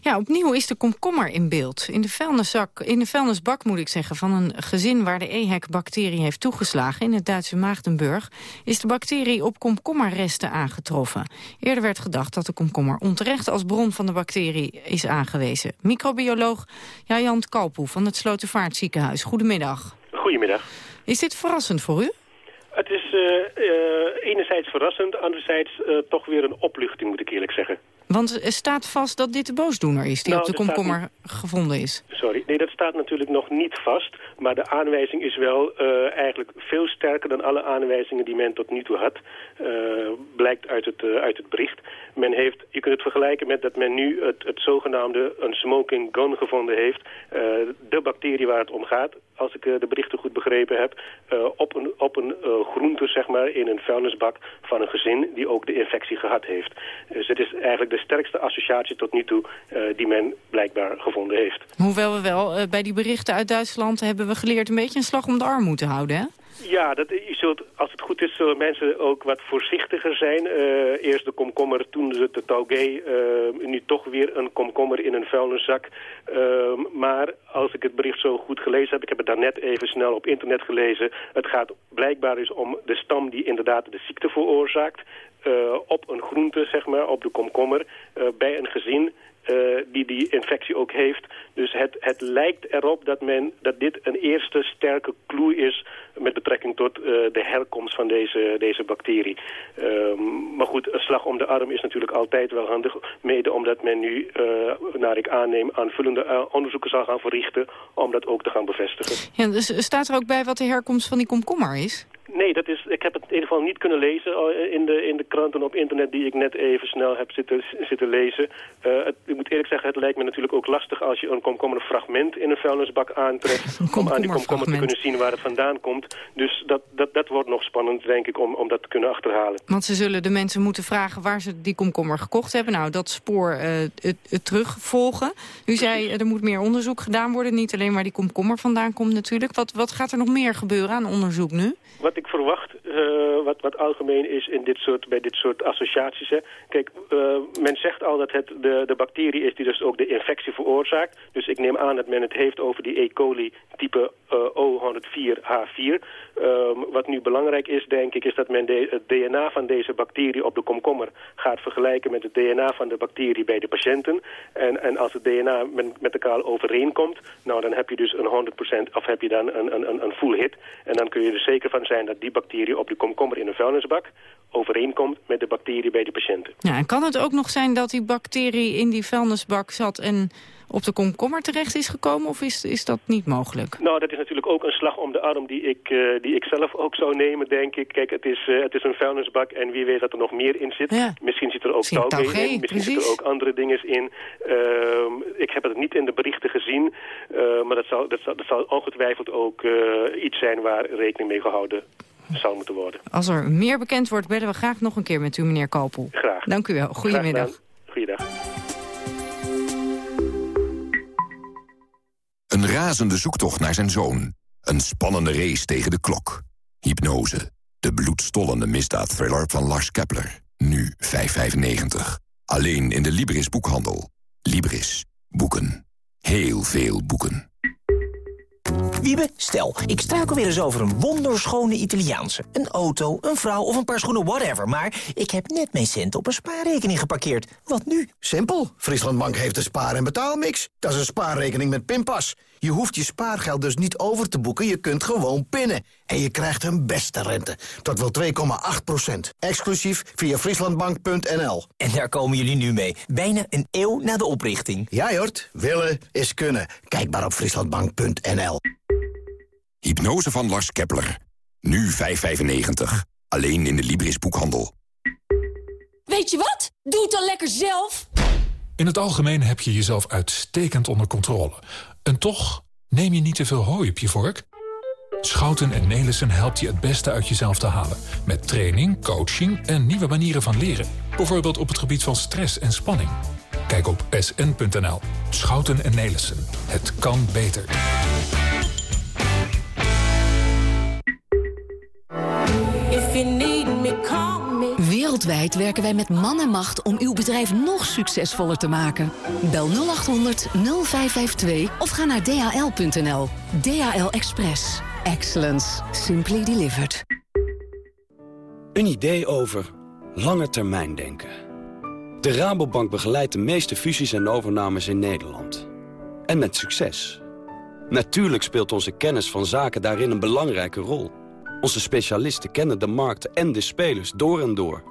Ja, opnieuw is de komkommer in beeld. In de, vuilniszak, in de vuilnisbak, moet ik zeggen, van een gezin waar de EHEC-bacterie heeft toegeslagen, in het Duitse Maagdenburg, is de bacterie op komkommerresten aangetroffen. Eerder werd gedacht dat de komkommer onterecht als bron van de bacterie is aangewezen. Microbioloog Jajant Kalpoe van het Slotervaartziekenhuis. Goedemiddag. Goedemiddag. Is dit verrassend voor u? Het is uh, uh, enerzijds verrassend, anderzijds uh, toch weer een opluchting, moet ik eerlijk zeggen. Want er staat vast dat dit de boosdoener is die nou, op de komkommer niet... gevonden is. Sorry, nee, dat staat natuurlijk nog niet vast. Maar de aanwijzing is wel uh, eigenlijk veel sterker dan alle aanwijzingen die men tot nu toe had. Uh, blijkt uit het, uh, uit het bericht. Men heeft, je kunt het vergelijken met dat men nu het, zogenaamde een smoking gun gevonden heeft. de bacterie waar het om gaat, als ik de berichten goed begrepen heb, op een, op een groente zeg maar, in een vuilnisbak van een gezin die ook de infectie gehad heeft. Dus het is eigenlijk de sterkste associatie tot nu toe die men blijkbaar gevonden heeft. Hoewel we wel bij die berichten uit Duitsland hebben we geleerd een beetje een slag om de arm moeten houden, hè? Ja, dat, zult, als het goed is zullen mensen ook wat voorzichtiger zijn. Uh, eerst de komkommer, toen ze de taugé, uh, nu toch weer een komkommer in een vuilniszak. Uh, maar als ik het bericht zo goed gelezen heb, ik heb het daarnet even snel op internet gelezen. Het gaat blijkbaar dus om de stam die inderdaad de ziekte veroorzaakt. Uh, op een groente, zeg maar, op de komkommer, bij een gezin die die infectie ook heeft. Dus het, het lijkt erop dat, men, dat dit een eerste sterke clue is met betrekking tot uh, de herkomst van deze, deze bacterie. Um, maar goed, een slag om de arm is natuurlijk altijd wel handig. Mede omdat men nu, uh, naar ik aanneem, aanvullende onderzoeken zal gaan verrichten om dat ook te gaan bevestigen. Ja, dus staat er ook bij wat de herkomst van die komkommer is? Nee, dat is, ik heb het in ieder geval niet kunnen lezen in de, in de kranten op internet die ik net even snel heb zitten, zitten lezen. Uh, het, ik moet eerlijk zeggen, het lijkt me natuurlijk ook lastig als je een komkommerfragment in een vuilnisbak aantreft. om aan die komkommer te kunnen zien waar het vandaan komt. Dus dat, dat, dat wordt nog spannend, denk ik, om, om dat te kunnen achterhalen. Want ze zullen de mensen moeten vragen waar ze die komkommer gekocht hebben. Nou, dat spoor uh, het, het terugvolgen. U zei, er moet meer onderzoek gedaan worden. Niet alleen waar die komkommer vandaan komt natuurlijk. Wat, wat gaat er nog meer gebeuren aan onderzoek nu? Wat ik verwacht, uh, wat, wat algemeen is in dit soort, bij dit soort associaties. Hè. Kijk, uh, men zegt al dat het de, de bacterie is die dus ook de infectie veroorzaakt. Dus ik neem aan dat men het heeft over die E. coli type uh, O104H4. Um, wat nu belangrijk is, denk ik, is dat men het DNA van deze bacterie op de komkommer gaat vergelijken met het DNA van de bacterie bij de patiënten. En, en als het DNA met, met elkaar overeenkomt, nou dan heb je dus een 100% of heb je dan een, een, een full hit. En dan kun je er zeker van zijn die bacterie op de komkommer in een vuilnisbak overeenkomt met de bacterie bij de patiënten. Ja, kan het ook nog zijn dat die bacterie in die vuilnisbak zat... en op de komkommer terecht is gekomen, of is, is dat niet mogelijk? Nou, dat is natuurlijk ook een slag om de arm die ik, uh, die ik zelf ook zou nemen, denk ik. Kijk, het is, uh, het is een vuilnisbak en wie weet dat er nog meer in zit. Ja. Misschien zit er ook touwgeen in, misschien precies. zit er ook andere dingen in. Uh, ik heb het niet in de berichten gezien, maar dat zal, dat, zal, dat zal ongetwijfeld ook iets zijn waar rekening mee gehouden zou moeten worden. Als er meer bekend wordt, bellen we graag nog een keer met u, meneer Kopel. Graag. Dank u wel. Goedemiddag. Goeiedag. Een razende zoektocht naar zijn zoon. Een spannende race tegen de klok. Hypnose. De bloedstollende misdaadthriller van Lars Kepler. Nu 5,95. Alleen in de Libris boekhandel. Libris. Boeken. Heel veel boeken. Wiebe, stel, ik struikel weer eens over een wonderschone Italiaanse. Een auto, een vrouw of een paar schoenen, whatever. Maar ik heb net mijn cent op een spaarrekening geparkeerd. Wat nu? Simpel. Frieslandbank heeft een spaar- en betaalmix. Dat is een spaarrekening met pinpas. Je hoeft je spaargeld dus niet over te boeken, je kunt gewoon pinnen. En je krijgt een beste rente, tot wel 2,8% Exclusief via frieslandbank.nl. En daar komen jullie nu mee, bijna een eeuw na de oprichting. Ja, Jort, willen is kunnen. Kijk maar op frieslandbank.nl. Hypnose van Lars Kepler. Nu 5,95. Alleen in de Libris boekhandel. Weet je wat? Doe het dan lekker zelf. In het algemeen heb je jezelf uitstekend onder controle. En toch neem je niet te veel hooi op je vork? Schouten en Nelissen helpt je het beste uit jezelf te halen. Met training, coaching en nieuwe manieren van leren. Bijvoorbeeld op het gebied van stress en spanning. Kijk op sn.nl. Schouten en Nelissen. Het kan beter. Wereldwijd werken wij met man en macht om uw bedrijf nog succesvoller te maken. Bel 0800 0552 of ga naar dhl.nl. DHL Express. Excellence. Simply delivered. Een idee over lange termijn denken. De Rabobank begeleidt de meeste fusies en overnames in Nederland. En met succes. Natuurlijk speelt onze kennis van zaken daarin een belangrijke rol. Onze specialisten kennen de markt en de spelers door en door.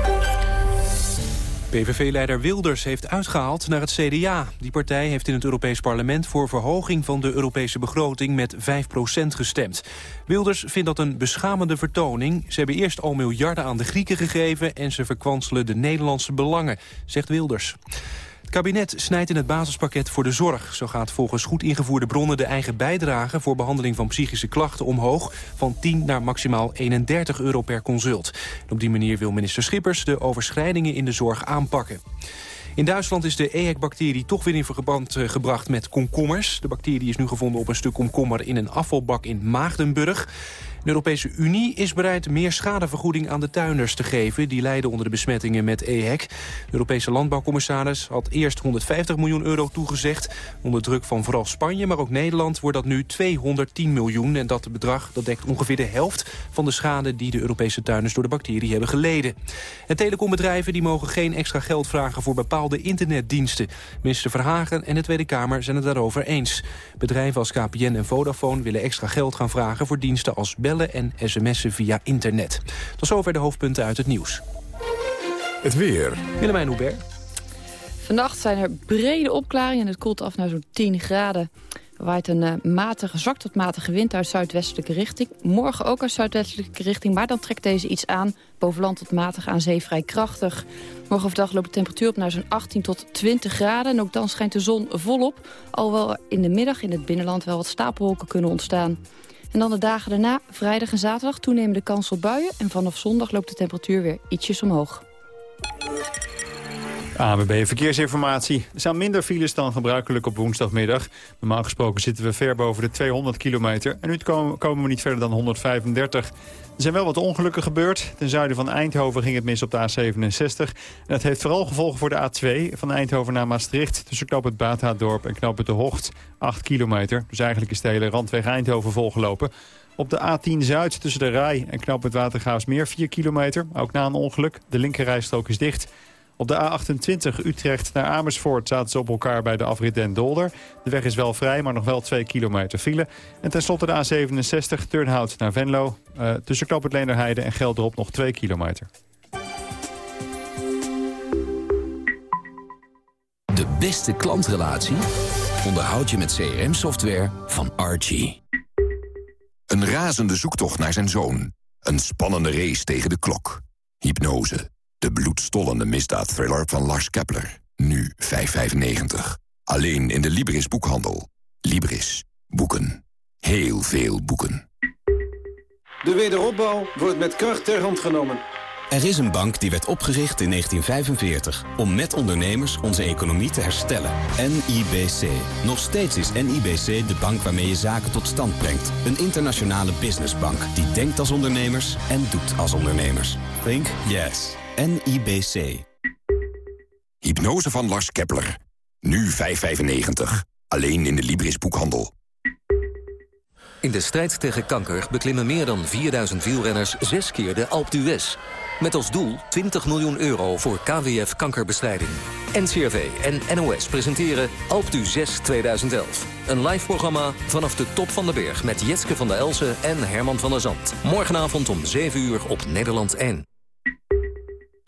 PVV-leider Wilders heeft uitgehaald naar het CDA. Die partij heeft in het Europees Parlement voor verhoging van de Europese begroting met 5% gestemd. Wilders vindt dat een beschamende vertoning. Ze hebben eerst al miljarden aan de Grieken gegeven en ze verkwanselen de Nederlandse belangen, zegt Wilders. Kabinet snijdt in het basispakket voor de zorg. Zo gaat volgens goed ingevoerde bronnen de eigen bijdrage... voor behandeling van psychische klachten omhoog... van 10 naar maximaal 31 euro per consult. op die manier wil minister Schippers de overschrijdingen in de zorg aanpakken. In Duitsland is de EHEC-bacterie toch weer in verband eh, gebracht met komkommers. De bacterie is nu gevonden op een stuk komkommer in een afvalbak in Maagdenburg. De Europese Unie is bereid meer schadevergoeding aan de tuinders te geven... die lijden onder de besmettingen met EHEC. De Europese landbouwcommissaris had eerst 150 miljoen euro toegezegd. Onder druk van vooral Spanje, maar ook Nederland wordt dat nu 210 miljoen. En dat bedrag dat dekt ongeveer de helft van de schade... die de Europese tuinders door de bacterie hebben geleden. En telecombedrijven die mogen geen extra geld vragen... voor bepaalde internetdiensten. Minister Verhagen en de Tweede Kamer zijn het daarover eens. Bedrijven als KPN en Vodafone willen extra geld gaan vragen... voor diensten als en sms'en via internet. Tot zover de hoofdpunten uit het nieuws. Het weer. Willemijn Hubert. Vannacht zijn er brede opklaringen en het koelt af naar zo'n 10 graden. Er waait een uh, matige, zwak tot matige wind uit zuidwestelijke richting. Morgen ook uit zuidwestelijke richting, maar dan trekt deze iets aan. Boven land tot matig aan zee vrij krachtig. Morgen overdag loopt de temperatuur op naar zo'n 18 tot 20 graden. En ook dan schijnt de zon volop. Alhoewel in de middag in het binnenland wel wat stapelwolken kunnen ontstaan. En dan de dagen daarna, vrijdag en zaterdag, toenemende kans op buien. En vanaf zondag loopt de temperatuur weer ietsjes omhoog. ANWB Verkeersinformatie. Er staan minder files dan gebruikelijk op woensdagmiddag. Normaal gesproken zitten we ver boven de 200 kilometer. En nu komen, we niet verder dan 135. Er zijn wel wat ongelukken gebeurd. Ten zuiden van Eindhoven ging het mis op de A67. En dat heeft vooral gevolgen voor de A2 van Eindhoven naar Maastricht. Tussen knop het Baathaardorp en knop het De Hocht. 8 kilometer. Dus eigenlijk is de hele randweg Eindhoven volgelopen. Op de A10 Zuid tussen de Rij en knop het Watergaasmeer 4 kilometer. Ook na een ongeluk. De linkerrijstrook is dicht. Op de A28 Utrecht naar Amersfoort zaten ze op elkaar bij de afrit Den Dolder. De weg is wel vrij, maar nog wel 2 kilometer file. En tenslotte de A67 Turnhout naar Venlo. Uh, tussen het Leenderheide en Gelderop nog 2 kilometer. De beste klantrelatie onderhoud je met CRM-software van Archie. Een razende zoektocht naar zijn zoon. Een spannende race tegen de klok. Hypnose de bloedstollende misdaadthriller van Lars Kepler. Nu 5,95. Alleen in de Libris boekhandel. Libris. Boeken. Heel veel boeken. De wederopbouw wordt met kracht ter hand genomen. Er is een bank die werd opgericht in 1945 om met ondernemers onze economie te herstellen. NIBC. Nog steeds is NIBC de bank waarmee je zaken tot stand brengt. Een internationale businessbank die denkt als ondernemers en doet als ondernemers. Think yes. NIBC. Hypnose van Lars Kepler. Nu 5,95. Alleen in de Libris boekhandel. In de strijd tegen kanker beklimmen meer dan 4000 wielrenners zes keer de Alpe d'Huez. Met als doel 20 miljoen euro voor KWF kankerbestrijding. NCRV en NOS presenteren Alpe d'Huez 2011. Een live programma vanaf de top van de berg met Jetske van der Elsen en Herman van der Zand. Morgenavond om 7 uur op Nederland 1.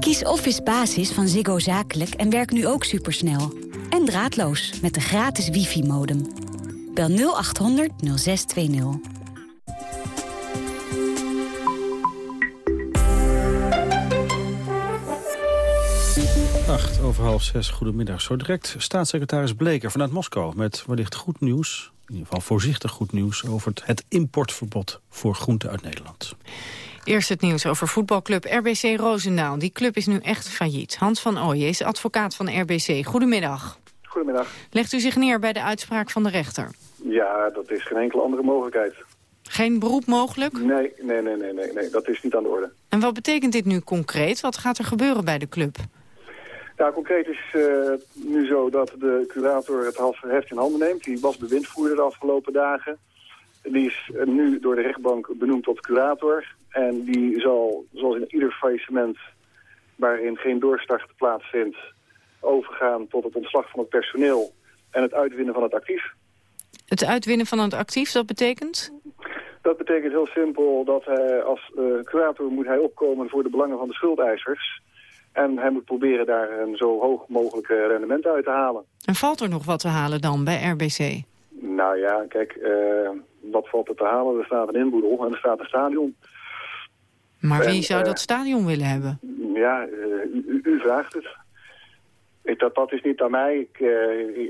Kies Office Basis van Ziggo Zakelijk en werk nu ook supersnel. En draadloos met de gratis wifi-modem. Bel 0800 0620. 8 over half zes, goedemiddag. Zo direct staatssecretaris Bleker vanuit Moskou... met wellicht goed nieuws, in ieder geval voorzichtig goed nieuws... over het importverbod voor groenten uit Nederland. Eerst het nieuws over voetbalclub RBC Roosendaal. Die club is nu echt failliet. Hans van Ooyen is advocaat van RBC. Goedemiddag. Goedemiddag. Legt u zich neer bij de uitspraak van de rechter? Ja, dat is geen enkele andere mogelijkheid. Geen beroep mogelijk? Nee, nee, nee, nee, nee, nee, dat is niet aan de orde. En wat betekent dit nu concreet? Wat gaat er gebeuren bij de club? Ja, concreet is uh, nu zo dat de curator het heft in handen neemt. Die was bewindvoerder de afgelopen dagen. Die is nu door de rechtbank benoemd tot curator. En die zal, zoals in ieder faillissement waarin geen doorstart plaatsvindt... overgaan tot het ontslag van het personeel en het uitwinnen van het actief. Het uitwinnen van het actief, dat betekent? Dat betekent heel simpel dat hij als uh, curator moet hij opkomen voor de belangen van de schuldeisers. En hij moet proberen daar een zo hoog mogelijke rendement uit te halen. En valt er nog wat te halen dan bij RBC? Nou ja, kijk, uh, wat valt er te halen? Er staat een inboedel en er staat een stadion. Maar wie zou dat stadion willen hebben? Ja, uh, u, u, vraagt het. Ik, dat, dat is niet aan mij. Ik,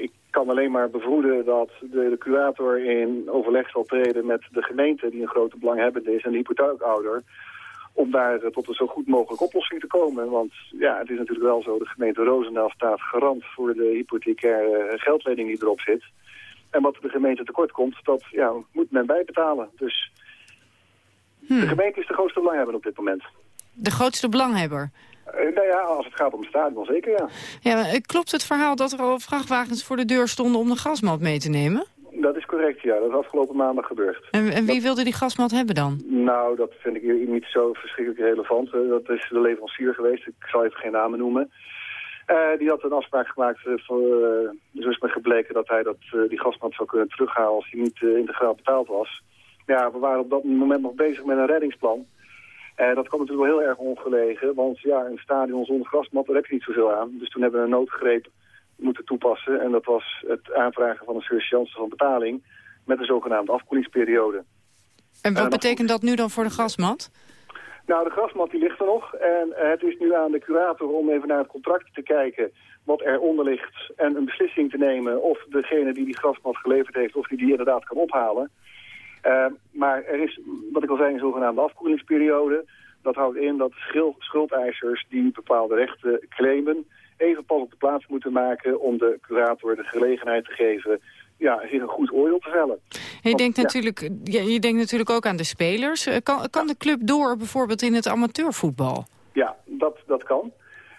ik kan alleen maar bevroeden dat de, de, curator in overleg zal treden met de gemeente... die een grote belanghebbende is en de hypotheekouder... om daar tot een zo goed mogelijke oplossing te komen. Want ja, het is natuurlijk wel zo, de gemeente Roosendaal staat garant... voor de hypothecaire geldlening die erop zit. En wat de gemeente tekort komt, dat ja, moet men bijbetalen. Dus de gemeente is de grootste belanghebber op dit moment. De grootste belanghebber? Uh, nou ja, als het gaat om het stadion zeker, ja. Ja, eh, klopt het verhaal dat er al vrachtwagens voor de deur stonden om de gasmat mee te nemen? Dat is correct, ja. Dat is afgelopen maandag gebeurd. En, en wie wilde die gasmat hebben dan? Nou, dat vind ik niet zo verschrikkelijk relevant. Eh, Dat is de leverancier geweest. Ik zal even geen namen noemen. Eh, die had een afspraak gemaakt. eh, voor, is me gebleken dat hij dat, die gasmat zou kunnen terughalen als hij niet integraal betaald was. Ja, we waren op dat moment nog bezig met een reddingsplan. En dat kwam natuurlijk wel heel erg ongelegen. Want ja, een stadion zonder grasmat, daar heb je niet zoveel aan. Dus toen hebben we een noodgreep moeten toepassen. En dat was het aanvragen van een surseance van betaling met een zogenaamde afkoelingsperiode. En wat betekent dat nu dan voor de gasmat? Nou, de grasmat die ligt er nog. En eh, het is nu aan de curator om even naar het contract te kijken wat eronder ligt. En een beslissing te nemen of degene die die grasmat geleverd heeft, of die die inderdaad kan ophalen. Eh, maar er is, wat ik al zei, een zogenaamde afkoelingsperiode. Dat houdt in dat schuldeisers die bepaalde rechten claimen... even pas op de plaats moeten maken om de curator de gelegenheid te geven... Ja, zich een goed oordeel te vellen. Je Want, denkt, ja, natuurlijk, je, je denkt natuurlijk ook aan de spelers. Eh, Kan, kan de club door bijvoorbeeld in het amateurvoetbal? Ja, dat, dat kan.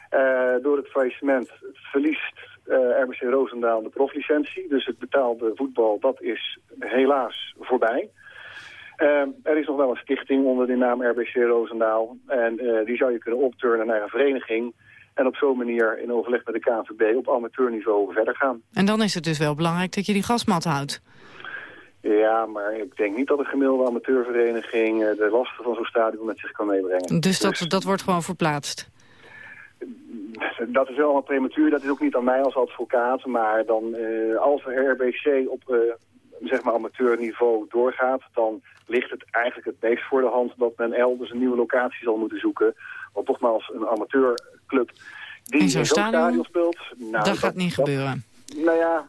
Eh, door het faillissement verliest eh, RBC Roosendaal de proflicentie. Dus het betaalde voetbal, dat is helaas voorbij. Er is nog wel een stichting onder de naam RBC Roosendaal. En die zou je kunnen opturnen naar een vereniging. En op zo'n manier in overleg met de KNVB op amateurniveau verder gaan. En dan is het dus wel belangrijk dat je die gasmat houdt. Ja, maar ik denk niet dat een gemiddelde amateurvereniging eh, de lasten van zo'n stadion met zich kan meebrengen. Dus dat, dat wordt gewoon verplaatst. Dat is wel wat prematuur. Dat is ook niet aan mij als advocaat. Maar dan, eh, als de RBC op eh, zeg maar amateurniveau doorgaat... dan ligt het eigenlijk het meest voor de hand dat men elders een nieuwe locatie zal moeten zoeken. Want nogmaals, een amateurclub die In zo'n stadion, speelt... Nou, dat gaat niet gebeuren. Nou ja,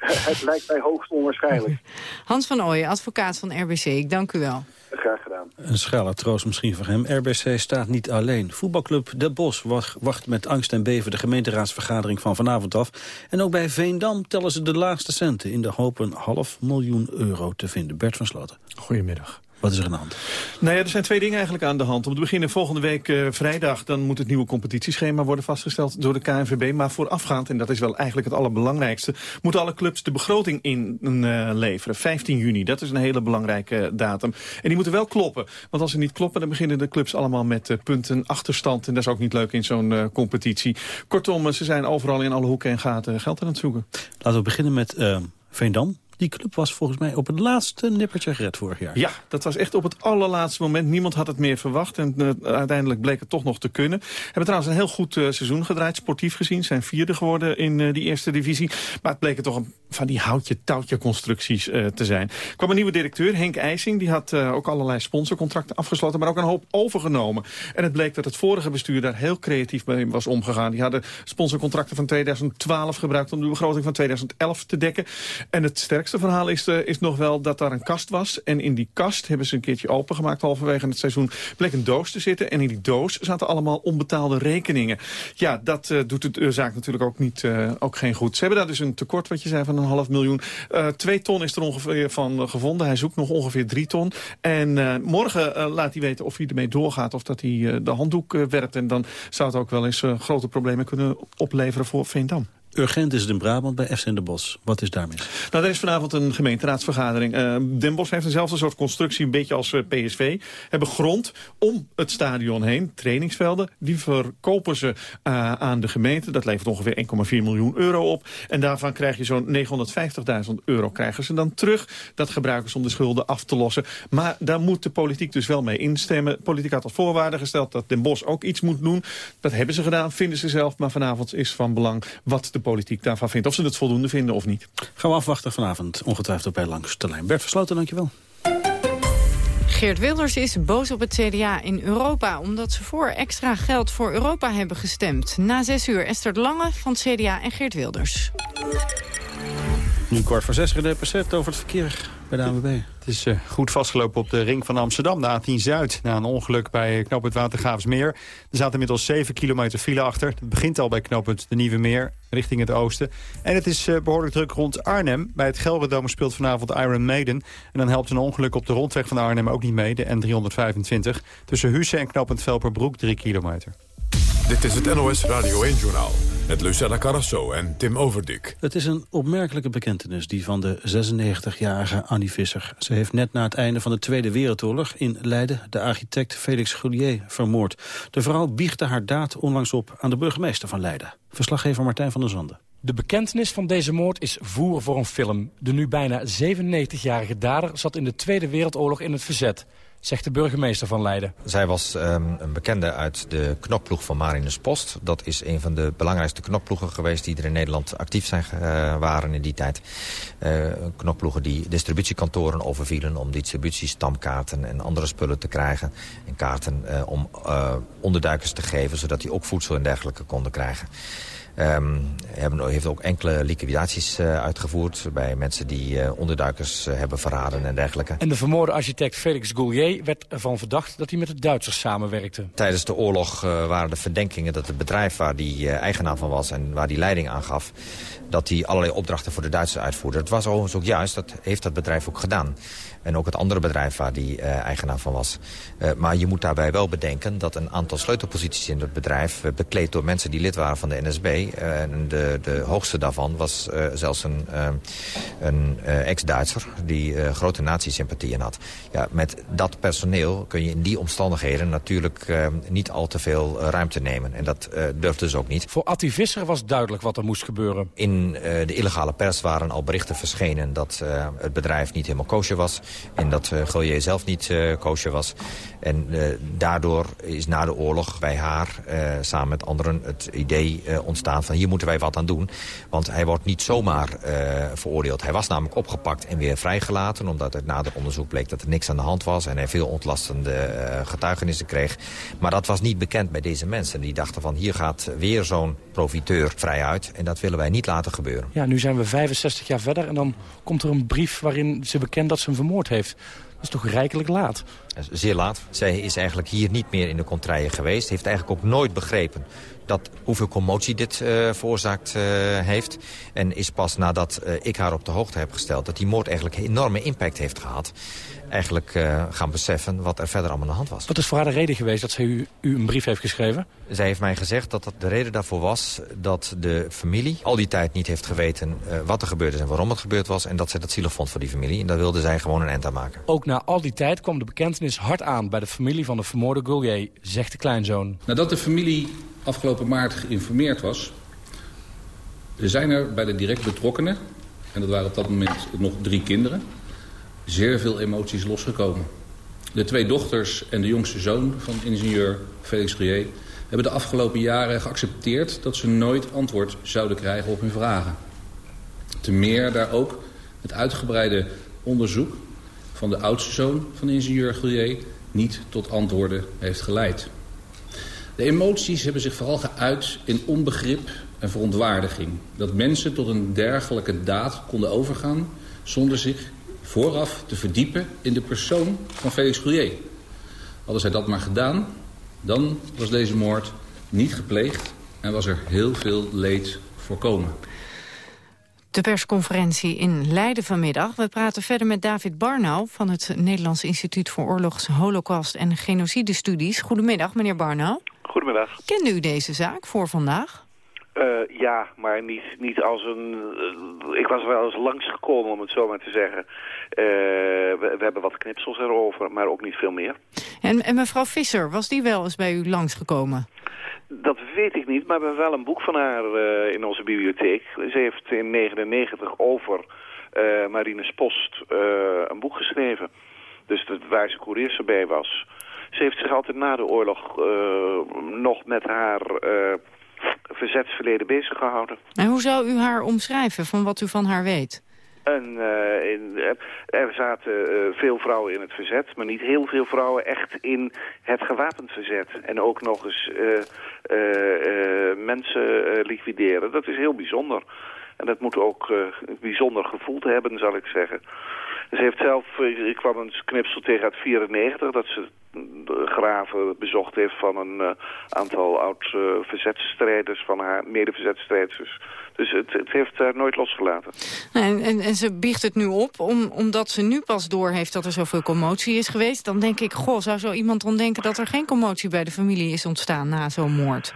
het lijkt mij hoogst onwaarschijnlijk. Hans van Ooyen, advocaat van RBC, ik dank u wel. Graag gedaan. Een schale troost misschien voor hem. RBC staat niet alleen. Voetbalclub De Bos wacht, wacht met angst en beven de gemeenteraadsvergadering van vanavond af. En ook bij Veendam tellen ze de laagste centen in de hoop een half miljoen euro te vinden. Bert van Sloten. Goedemiddag. Wat is er aan de hand? Nou ja, er zijn twee dingen eigenlijk aan de hand. Om te beginnen volgende week eh, vrijdag... dan moet het nieuwe competitieschema worden vastgesteld door de KNVB. Maar voorafgaand, en dat is wel eigenlijk het allerbelangrijkste... moeten alle clubs de begroting inleveren. 15 juni, dat is een hele belangrijke eh, datum. En die moeten wel kloppen. Want als ze niet kloppen, dan beginnen de clubs allemaal met eh, punten achterstand. En dat is ook niet leuk in zo'n eh, competitie. Kortom, eh, ze zijn overal in alle hoeken en gaten geld aan het zoeken. Laten we beginnen met eh, Veendam. Die club was volgens mij op het laatste nippertje gered vorig jaar. Ja, dat was echt op het allerlaatste moment. Niemand had het meer verwacht en eh, uiteindelijk bleek het toch nog te kunnen. Hebben trouwens een heel goed eh, seizoen gedraaid, sportief gezien. Zijn vierde geworden in eh, die eerste divisie. Maar het bleken toch een, van die houtje-touwtje constructies te zijn. Er kwam een nieuwe directeur, Henk IJsing. Die had ook allerlei sponsorcontracten afgesloten, maar ook een hoop overgenomen. En het bleek dat het vorige bestuur daar heel creatief mee was omgegaan. Die hadden sponsorcontracten van 2012 gebruikt om de begroting van 2011 te dekken. En het sterkste verhaal is, eh, is nog wel dat daar een kast was. En in die kast hebben ze een keertje opengemaakt halverwege het seizoen. Bleek een doos te zitten. En in die doos zaten allemaal onbetaalde rekeningen. Ja, dat eh, doet de zaak natuurlijk ook, niet, eh, ook geen goed. Ze hebben daar dus een tekort, wat je zei, van een half miljoen. Twee ton is er ongeveer van gevonden. Hij zoekt nog ongeveer drie ton. En morgen laat hij weten of hij ermee doorgaat. Of dat hij de handdoek werpt. En dan zou het ook wel eens grote problemen kunnen opleveren voor Veendam. Urgent is het in Brabant bij FC de Bos. Wat is daar mis? Nou, er is vanavond een gemeenteraadsvergadering. Eh, Den Bosch heeft dezelfde soort constructie, een beetje als eh, PSV. Hebben grond om het stadion heen, trainingsvelden. Die verkopen ze eh, aan de gemeente. Dat levert ongeveer 1,4 miljoen euro op. En daarvan krijg je zo'n 950.000 euro krijgen ze dan terug. Dat gebruiken ze om de schulden af te lossen. Maar daar moet de politiek dus wel mee instemmen. De politiek had als voorwaarde gesteld dat Den Bosch ook iets moet doen. Dat hebben ze gedaan, vinden ze zelf. Maar vanavond is van belang wat de politiek daarvan vindt. Of ze het voldoende vinden of niet. Gaan we afwachten vanavond. Ongetwijfeld bij langs de lijn. Bert Versloten, dankjewel. Geert Wilders is boos op het CDA in Europa... omdat ze voor extra geld voor Europa hebben gestemd. Na zes uur Esther Lange van het CDA en Geert Wilders. Nu kwart voor zes, René Passet over het verkeer bij de ANWB. Het is uh, goed vastgelopen op de ring van Amsterdam, de A10 Zuid. Na een ongeluk bij knooppunt Watergraafsmeer. Er zaten inmiddels 7 kilometer file achter. Het begint al bij knooppunt de Nieuwe Meer, richting het oosten. En het is uh, behoorlijk druk rond Arnhem. Bij het Gelredome speelt vanavond Iron Maiden. En dan helpt een ongeluk op de rondweg van Arnhem ook niet mee, de N325. Tussen Husse en knooppunt Velperbroek 3 kilometer. Dit is het NOS Radio 1-journaal met Lucella Carrasso en Tim Overdik. Het is een opmerkelijke bekentenis, die van de 96-jarige Annie Visser. Ze heeft net na het einde van de Tweede Wereldoorlog in Leiden... de architect Felix Goulier vermoord. De vrouw biechtte haar daad onlangs op aan de burgemeester van Leiden. Verslaggever Martijn van der Zanden. De bekentenis van deze moord is voer voor een film. De nu bijna 97-jarige dader zat in de Tweede Wereldoorlog in het verzet zegt de burgemeester van Leiden. Zij was um, een bekende uit de knokploeg van Marinus Post. Dat is een van de belangrijkste knokploegen geweest... die er in Nederland actief zijn, uh, waren in die tijd. Uh, knokploegen die distributiekantoren overvielen... om distributiestamkaarten en andere spullen te krijgen. En kaarten uh, om onderduikers te geven... zodat die ook voedsel en dergelijke konden krijgen. Um, hebben, heeft ook enkele liquidaties uh, uitgevoerd... bij mensen die uh, onderduikers uh, hebben verraden en dergelijke. En de vermoorde architect Felix Goulier werd ervan verdacht... dat hij met de Duitsers samenwerkte. Tijdens de oorlog waren de verdenkingen dat het bedrijf waar die eigenaar van was... en waar die leiding aan gaf, dat hij allerlei opdrachten voor de Duitsers uitvoerde. Dat was overigens ook juist, dat heeft dat bedrijf ook gedaan. En ook het andere bedrijf waar die uh, eigenaar van was. Uh, maar je moet daarbij wel bedenken dat een aantal sleutelposities in het bedrijf... Uh, bekleed door mensen die lid waren van de NSB. en de, de hoogste daarvan was zelfs een, een ex-Duitser... die grote nazi-sympathieën had. Ja, met dat personeel kun je in die omstandigheden natuurlijk niet al te veel ruimte nemen. En dat durfde dus ook niet. Voor Atti Visser was duidelijk wat er moest gebeuren. In de illegale pers waren al berichten verschenen dat het bedrijf niet helemaal kosher was en dat uh, zelf niet uh, kosher was. En uh, daardoor is na de oorlog bij haar, samen met anderen, het idee ontstaan van hier moeten wij wat aan doen. Want hij wordt niet zomaar veroordeeld. Hij was namelijk opgepakt en weer vrijgelaten, omdat het nader onderzoek bleek dat er niks aan de hand was. En hij veel ontlastende getuigenissen kreeg. Maar dat was niet bekend bij deze mensen. Die dachten van hier gaat weer zo'n profiteur vrij uit. En dat willen wij niet laten gebeuren. Ja, nu zijn we 65 jaar verder en dan komt er een brief waarin ze bekend dat ze hem vermoord heeft. Dat is toch rijkelijk laat? Zeer laat. Zij is eigenlijk hier niet meer in de contraille geweest. Heeft eigenlijk ook nooit begrepen dat hoeveel commotie dit uh, veroorzaakt uh, heeft. En is pas nadat uh, ik haar op de hoogte heb gesteld... dat die moord eigenlijk een enorme impact heeft gehad eigenlijk uh, gaan beseffen wat er verder allemaal aan de hand was. Wat is voor haar de reden geweest dat zij u, u een brief heeft geschreven? Zij heeft mij gezegd dat, dat de reden daarvoor was dat de familie al die tijd niet heeft geweten uh, wat er gebeurd is en waarom het gebeurd was. En dat zij dat zielig vond voor die familie. En daar wilde zij gewoon een eind aan maken. Ook na al die tijd kwam de bekentenis hard aan bij de familie van de vermoorde Goulier, zegt de kleinzoon. Nadat de familie afgelopen maart geïnformeerd was, zijn er bij de direct betrokkenen, en dat waren op dat moment nog drie kinderen zeer veel emoties losgekomen. De twee dochters en de jongste zoon van ingenieur Felix Grier... hebben de afgelopen jaren geaccepteerd dat ze nooit antwoord zouden krijgen op hun vragen. Te meer daar ook het uitgebreide onderzoek van de oudste zoon van ingenieur Grier... niet tot antwoorden heeft geleid. De emoties hebben zich vooral geuit in onbegrip en verontwaardiging. Dat mensen tot een dergelijke daad konden overgaan zonder zich vooraf te verdiepen in de persoon van Felix Goulier. Hadden zij dat maar gedaan, dan was deze moord niet gepleegd... en was er heel veel leed voorkomen. De persconferentie in Leiden vanmiddag. We praten verder met David Barnau van het Nederlands Instituut voor Oorlogs, Holocaust en Genocidestudies. Goedemiddag, meneer Barnau. Goedemiddag. Kende u deze zaak voor vandaag? Uh, ja, maar niet, niet als een... Uh, ik was wel eens langsgekomen, om het zo maar te zeggen. Uh, we, we, hebben wat knipsels erover, maar ook niet veel meer. En, en mevrouw Visser, was die wel eens bij u langsgekomen? Dat weet ik niet, maar we hebben wel een boek van haar in onze bibliotheek. Ze heeft in 1999 over Marines Post een boek geschreven. Dus dat, waar ze courierse bij was. Ze heeft zich altijd na de oorlog nog met haar verzetsverleden bezig gehouden. En hoe zou u haar omschrijven van wat u van haar weet? En, uh, in, er zaten uh, veel vrouwen in het verzet, maar niet heel veel vrouwen echt in het gewapend verzet. En ook nog eens uh, mensen liquideren. Dat is heel bijzonder. En dat moet ook bijzonder gevoeld hebben, zal ik zeggen. Ze heeft zelf, ik kwam een knipsel tegen uit 94, dat ze graven bezocht heeft van een uh, aantal oud-verzetstrijders, van haar mede-verzetstrijders. Dus het, het, heeft haar nooit losgelaten. En, en, en, ze biecht het nu op, om, omdat ze nu pas door heeft dat er zoveel commotie is geweest. Dan denk ik, goh, zou zo iemand dan denken dat er geen commotie bij de familie is ontstaan na zo'n moord?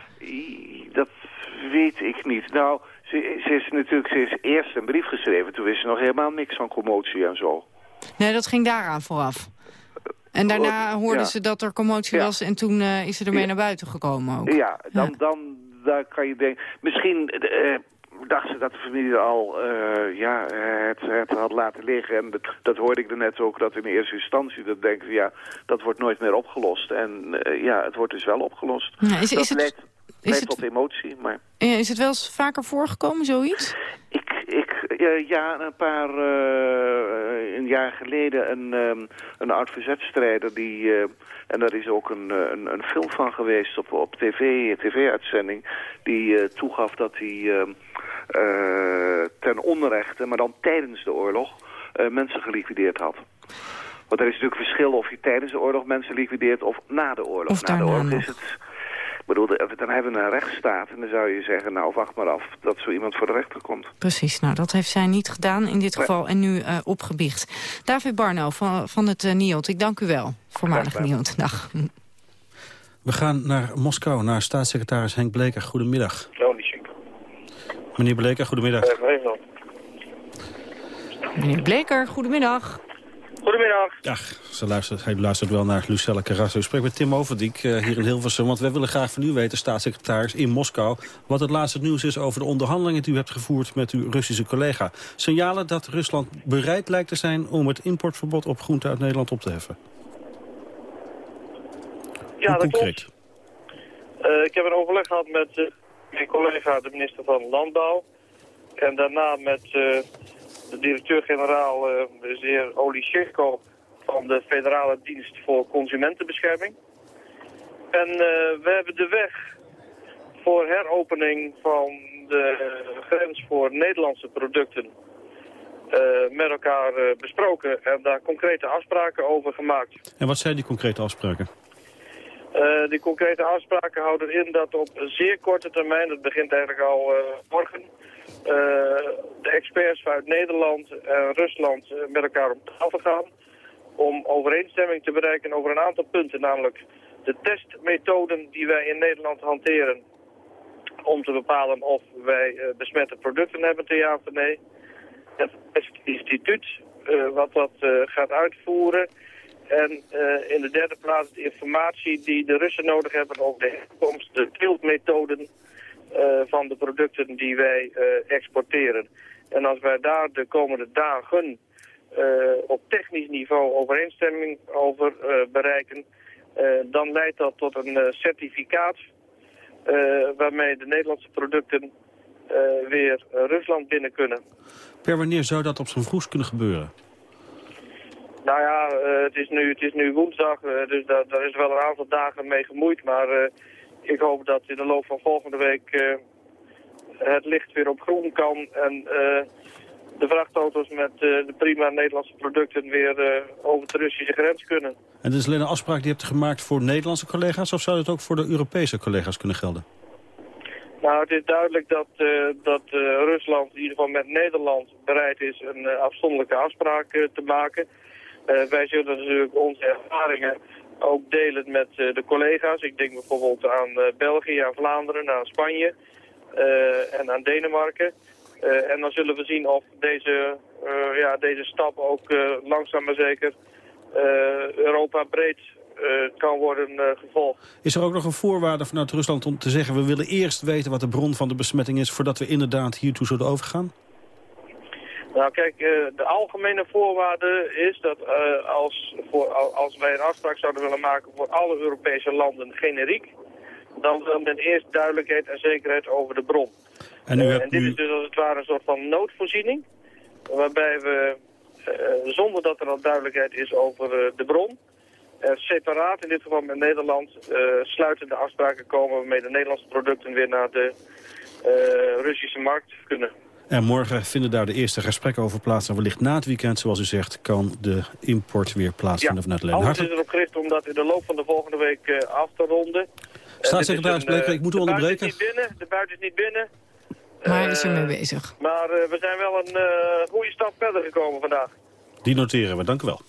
weet ik niet. Nou, ze, ze is natuurlijk ze is eerst een brief geschreven. Toen wist ze nog helemaal niks van commotie en zo. Nee, dat ging daaraan vooraf. En daarna hoorden Ja. ze dat er commotie Ja. was en toen eh, is ze ermee naar buiten gekomen ook. Ja, dan, dan daar kan je denken... Misschien eh, dacht ze dat de familie al eh, ja, het, het had laten liggen. En dat, dat hoorde ik er net ook, dat in eerste instantie... dat denken ze, ja, dat wordt nooit meer opgelost. En ja, het wordt dus wel opgelost. Is- het- is het- tot emotie, maar... Is het wel eens vaker voorgekomen, zoiets? Ik, eh, ja, een paar, eh, een jaar geleden een, ehm, een oud verzetstrijder die, eh, en daar is ook een, eh, een, een film van geweest op, op tv, een tv-uitzending, die eh, toegaf dat hij ehm, eh, ten onrechte, maar dan tijdens de oorlog, mensen geliquideerd had. Want er is natuurlijk verschil of je tijdens de oorlog mensen liquideert of na de oorlog. Of na de oorlog is het... Bedoel, dan hebben we een rechtsstaat en dan zou je zeggen, nou wacht maar af dat zo iemand voor de rechter komt. Precies, nou dat heeft zij niet gedaan in dit Nee. geval en nu eh, opgebiecht. David Barno van, van het uh, NIOD, ik dank u wel. Voormalig. NIOD, dag. We gaan naar Moskou, naar staatssecretaris Henk Bleker. Goedemiddag. Meneer Bleker, goedemiddag. Meneer Bleker, goedemiddag. Goedemiddag. Ach, ze luistert, hij luistert wel naar Lucelle Carrasso. Ik spreek met Tim Overdiek eh, hier in Hilversum. Want wij willen graag van u weten, staatssecretaris in Moskou... wat het laatste nieuws is over de onderhandelingen die u hebt gevoerd... met uw Russische collega. Signalen dat Rusland bereid lijkt te zijn... om het importverbod op groente uit Nederland op te heffen. Ja, dat Concreet. Eh, ik heb een overleg gehad met eh, mijn collega, de minister van Landbouw. En daarna met de directeur-generaal, eh, de heer Oli Shirko van de Federale Dienst voor Consumentenbescherming. En eh, we hebben de weg voor heropening van de grens voor Nederlandse producten eh, met elkaar besproken en daar concrete afspraken over gemaakt. En wat zijn die concrete afspraken? Die concrete afspraken houden in dat op zeer korte termijn, dat begint eigenlijk al morgen, de experts vanuit Nederland en Rusland eh, met elkaar op tafel gaan om overeenstemming te bereiken over een aantal punten, namelijk de testmethoden die wij in Nederland hanteren om te bepalen of wij eh, besmette producten hebben, te ja of nee. Het instituut eh, wat dat eh, gaat uitvoeren. En eh, in de derde plaats de informatie die de Russen nodig hebben over de herkomst, de teeltmethoden eh, van de producten die wij eh, exporteren. En als wij daar de komende dagen eh, op technisch niveau overeenstemming over eh, bereiken, eh, dan leidt dat tot een eh, certificaat eh, waarmee de Nederlandse producten eh, weer eh, Rusland binnen kunnen. Per wanneer zou dat op zijn vroegst kunnen gebeuren? Nou ja, eh, het, is nu, het is nu woensdag, eh, dus daar, daar is wel een aantal dagen mee gemoeid. Maar eh, ik hoop dat in de loop van volgende week eh, het licht weer op groen kan. En eh, de vrachtauto's met eh, de prima Nederlandse producten weer over de Russische grens kunnen. En dit is alleen een afspraak die je hebt gemaakt voor Nederlandse collega's... of zou dit ook voor de Europese collega's kunnen gelden? Nou, het is duidelijk dat, dat Rusland in ieder geval met Nederland bereid is een afzonderlijke afspraak te maken. Wij zullen natuurlijk onze ervaringen ook delen met eh, de collega's. Ik denk bijvoorbeeld aan eh, België, aan Vlaanderen, aan Spanje eh, en aan Denemarken. En dan zullen we zien of deze, ja, deze stap ook langzaam maar zeker Europa breed kan worden gevolgd. Is er ook nog een voorwaarde vanuit Rusland om te zeggen... we willen eerst weten wat de bron van de besmetting is... voordat we inderdaad hiertoe zullen overgaan? Nou kijk, eh, de algemene voorwaarde is dat eh, als, voor, al- als wij een afspraak zouden willen maken voor alle Europese landen generiek, dan wil men eerst duidelijkheid en zekerheid over de bron. En Eh, en dit is dus als het ware een soort van noodvoorziening, waarbij we zonder dat er al duidelijkheid is over de bron, separaat in dit geval met Nederland sluitende afspraken komen waarmee de Nederlandse producten weer naar de Russische markt kunnen. En morgen vinden daar de eerste gesprekken over plaats. En wellicht na het weekend, zoals u zegt, kan de import weer plaatsvinden vanuit Lenen. Alles is erop gericht om dat in de loop van de volgende week eh, af te ronden. Eh, Staatssecretaris een, Bleker, ik moet u de buiten onderbreken. Is niet binnen, de buiten is niet binnen. Maar hij is Eh, ermee bezig. Maar eh, we zijn wel een eh, goede stap verder gekomen vandaag. die noteren we. Dank u wel.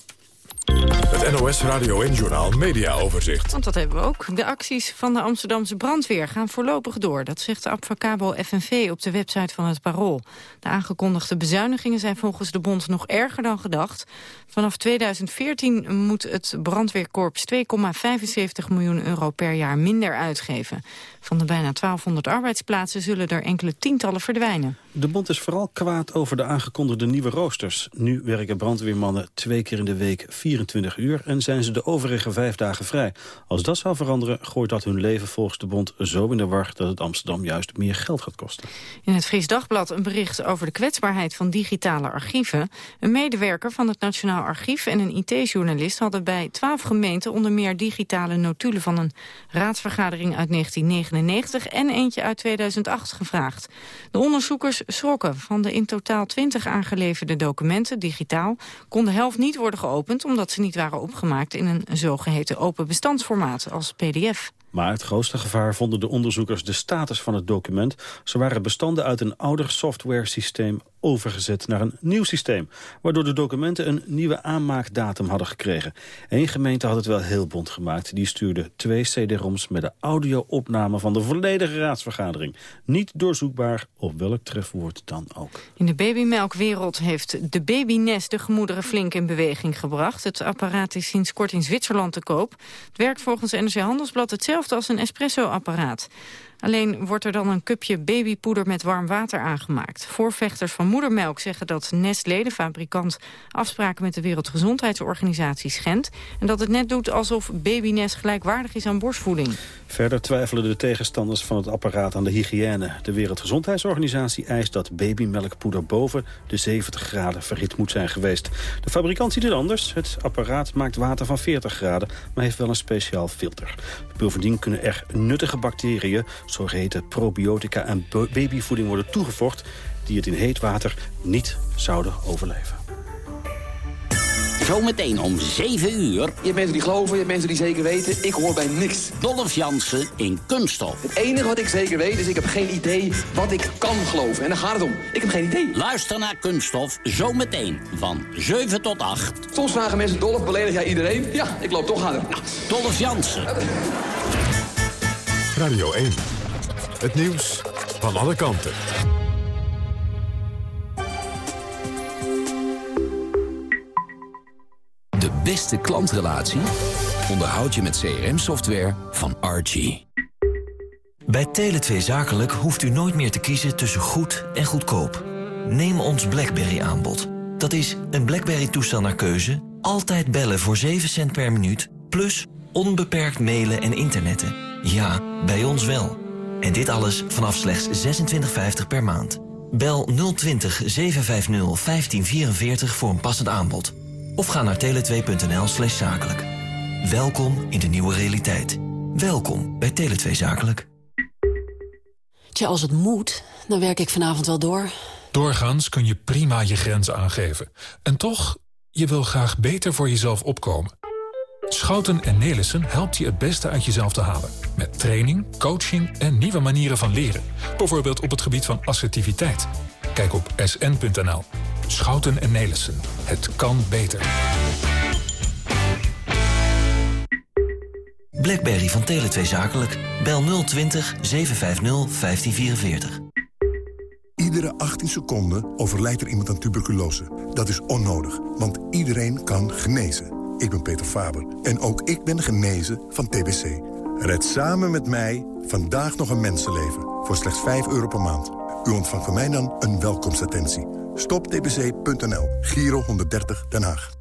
Het NOS Radio en Journal Media Overzicht. Want dat hebben we ook. De acties van de Amsterdamse brandweer gaan voorlopig door. Dat zegt de Abfacabo FNV op de website van het Parool. De aangekondigde bezuinigingen zijn volgens de bond nog erger dan gedacht. Vanaf 2014 moet het brandweerkorps 2,75 miljoen euro per jaar minder uitgeven. Van de bijna 1200 arbeidsplaatsen zullen er enkele tientallen verdwijnen. De bond is vooral kwaad over de aangekondigde nieuwe roosters. Nu werken brandweermannen twee keer in de week 24 uur... en zijn ze de overige vijf dagen vrij. Als dat zou veranderen, gooit dat hun leven volgens de bond zo in de war... dat het Amsterdam juist meer geld gaat kosten. In het Fries Dagblad een bericht over de kwetsbaarheid van digitale archieven. Een medewerker van het Nationaal Archief en een IT-journalist... hadden bij twaalf gemeenten onder meer digitale notulen... van een raadsvergadering uit 1999 en eentje uit 2008 gevraagd. De onderzoekers schrokken van de in totaal 20 aangeleverde documenten, digitaal... kon de helft niet worden geopend omdat ze niet waren opgemaakt... in een zogeheten open bestandsformaat als pdf. Maar het grootste gevaar vonden de onderzoekers de status van het document. Ze waren bestanden uit een ouder software-systeem overgezet naar een nieuw systeem. Waardoor de documenten een nieuwe aanmaakdatum hadden gekregen. Eén gemeente had het wel heel bond gemaakt. Die stuurde twee cd-roms met de audio-opname van de volledige raadsvergadering. Niet doorzoekbaar op welk trefwoord dan ook. In de babymelkwereld heeft de babynest de gemoederen flink in beweging gebracht. Het apparaat is sinds kort in Zwitserland te koop. Het werkt volgens NRC Handelsblad hetzelfde als een espresso-apparaat. Alleen wordt er dan een cupje babypoeder met warm water aangemaakt. Voorvechters van moedermelk zeggen dat Nestlé, de fabrikant... afspraken met de Wereldgezondheidsorganisatie schendt... en dat het net doet alsof babynest gelijkwaardig is aan borstvoeding. Verder twijfelen de tegenstanders van het apparaat aan de hygiëne. De Wereldgezondheidsorganisatie eist dat babymelkpoeder boven de 70 graden verhit moet zijn geweest. De fabrikant ziet het anders. Het apparaat maakt water van 40 graden, maar heeft wel een speciaal filter. Bovendien kunnen er nuttige bacteriën, zogeheten probiotica en babyvoeding worden toegevoegd... die het in heet water niet zouden overleven. Zometeen om 7 uur. Je hebt mensen die geloven, je hebt mensen die zeker weten. Ik hoor bij niks. Dolph Jansen in Kunststof. Het enige wat ik zeker weet is, ik heb geen idee wat ik kan geloven. En daar gaat het om. Ik heb geen idee. Luister naar Kunststof zometeen van 7 tot 8. Soms vragen mensen, Dolph, beledig jij iedereen? Ja, ik loop toch harder. Nou. Dolph Jansen. Radio 1. Het nieuws van alle kanten. De beste klantrelatie onderhoud je met CRM-software van Archie. Bij Tele2 Zakelijk hoeft u nooit meer te kiezen tussen goed en goedkoop. Neem ons BlackBerry-aanbod. Dat is een BlackBerry-toestel naar keuze, altijd bellen voor 7 cent per minuut... plus onbeperkt mailen en internetten. Ja, bij ons wel. En dit alles vanaf slechts 26,50 per maand. Bel 020 750 1544 voor een passend aanbod. Of ga naar tele2.nl slash zakelijk. Welkom in de nieuwe realiteit. Welkom bij Tele2 Zakelijk. Tja, als het moet, dan werk ik vanavond wel door. Doorgaans kun je prima je grenzen aangeven. En toch, je wil graag beter voor jezelf opkomen. Schouten en Nelissen helpt je het beste uit jezelf te halen. Met training, coaching en nieuwe manieren van leren. Bijvoorbeeld op het gebied van assertiviteit. Kijk op sn.nl. Schouten en Nelissen. Het kan beter. Blackberry van Tele2 Zakelijk. Bel 020 750 1544. Iedere 18 seconden overlijdt er iemand aan tuberculose. Dat is onnodig, want iedereen kan genezen. Ik ben Peter Faber en ook ik ben genezen van TBC. Red samen met mij vandaag nog een mensenleven voor slechts 5 euro per maand. U ontvangt van mij dan een welkomstattentie. Stoptbc.nl, Giro 130 Den Haag.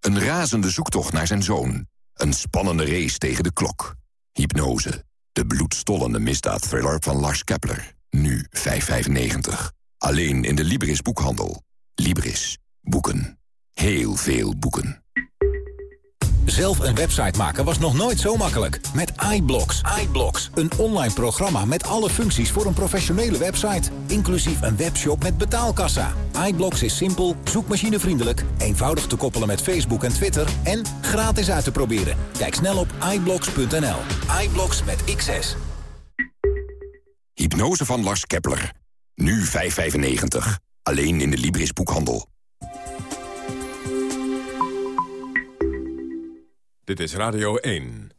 Een razende zoektocht naar zijn zoon. Een spannende race tegen de klok. Hypnose. De bloedstollende misdaadthriller van Lars Kepler. Nu 5,95. Alleen in de Libris boekhandel. Libris. Boeken. Heel veel boeken. Zelf een website maken was nog nooit zo makkelijk. Met iBlocks. iBlocks, een online programma met alle functies voor een professionele website. Inclusief een webshop met betaalkassa. iBlocks is simpel, zoekmachinevriendelijk, eenvoudig te koppelen met Facebook en Twitter... en gratis uit te proberen. Kijk snel op iBlocks.nl. iBlocks met XS. Hypnose van Lars Kepler. Nu 5,95. Alleen in de Libris boekhandel. Dit is Radio 1.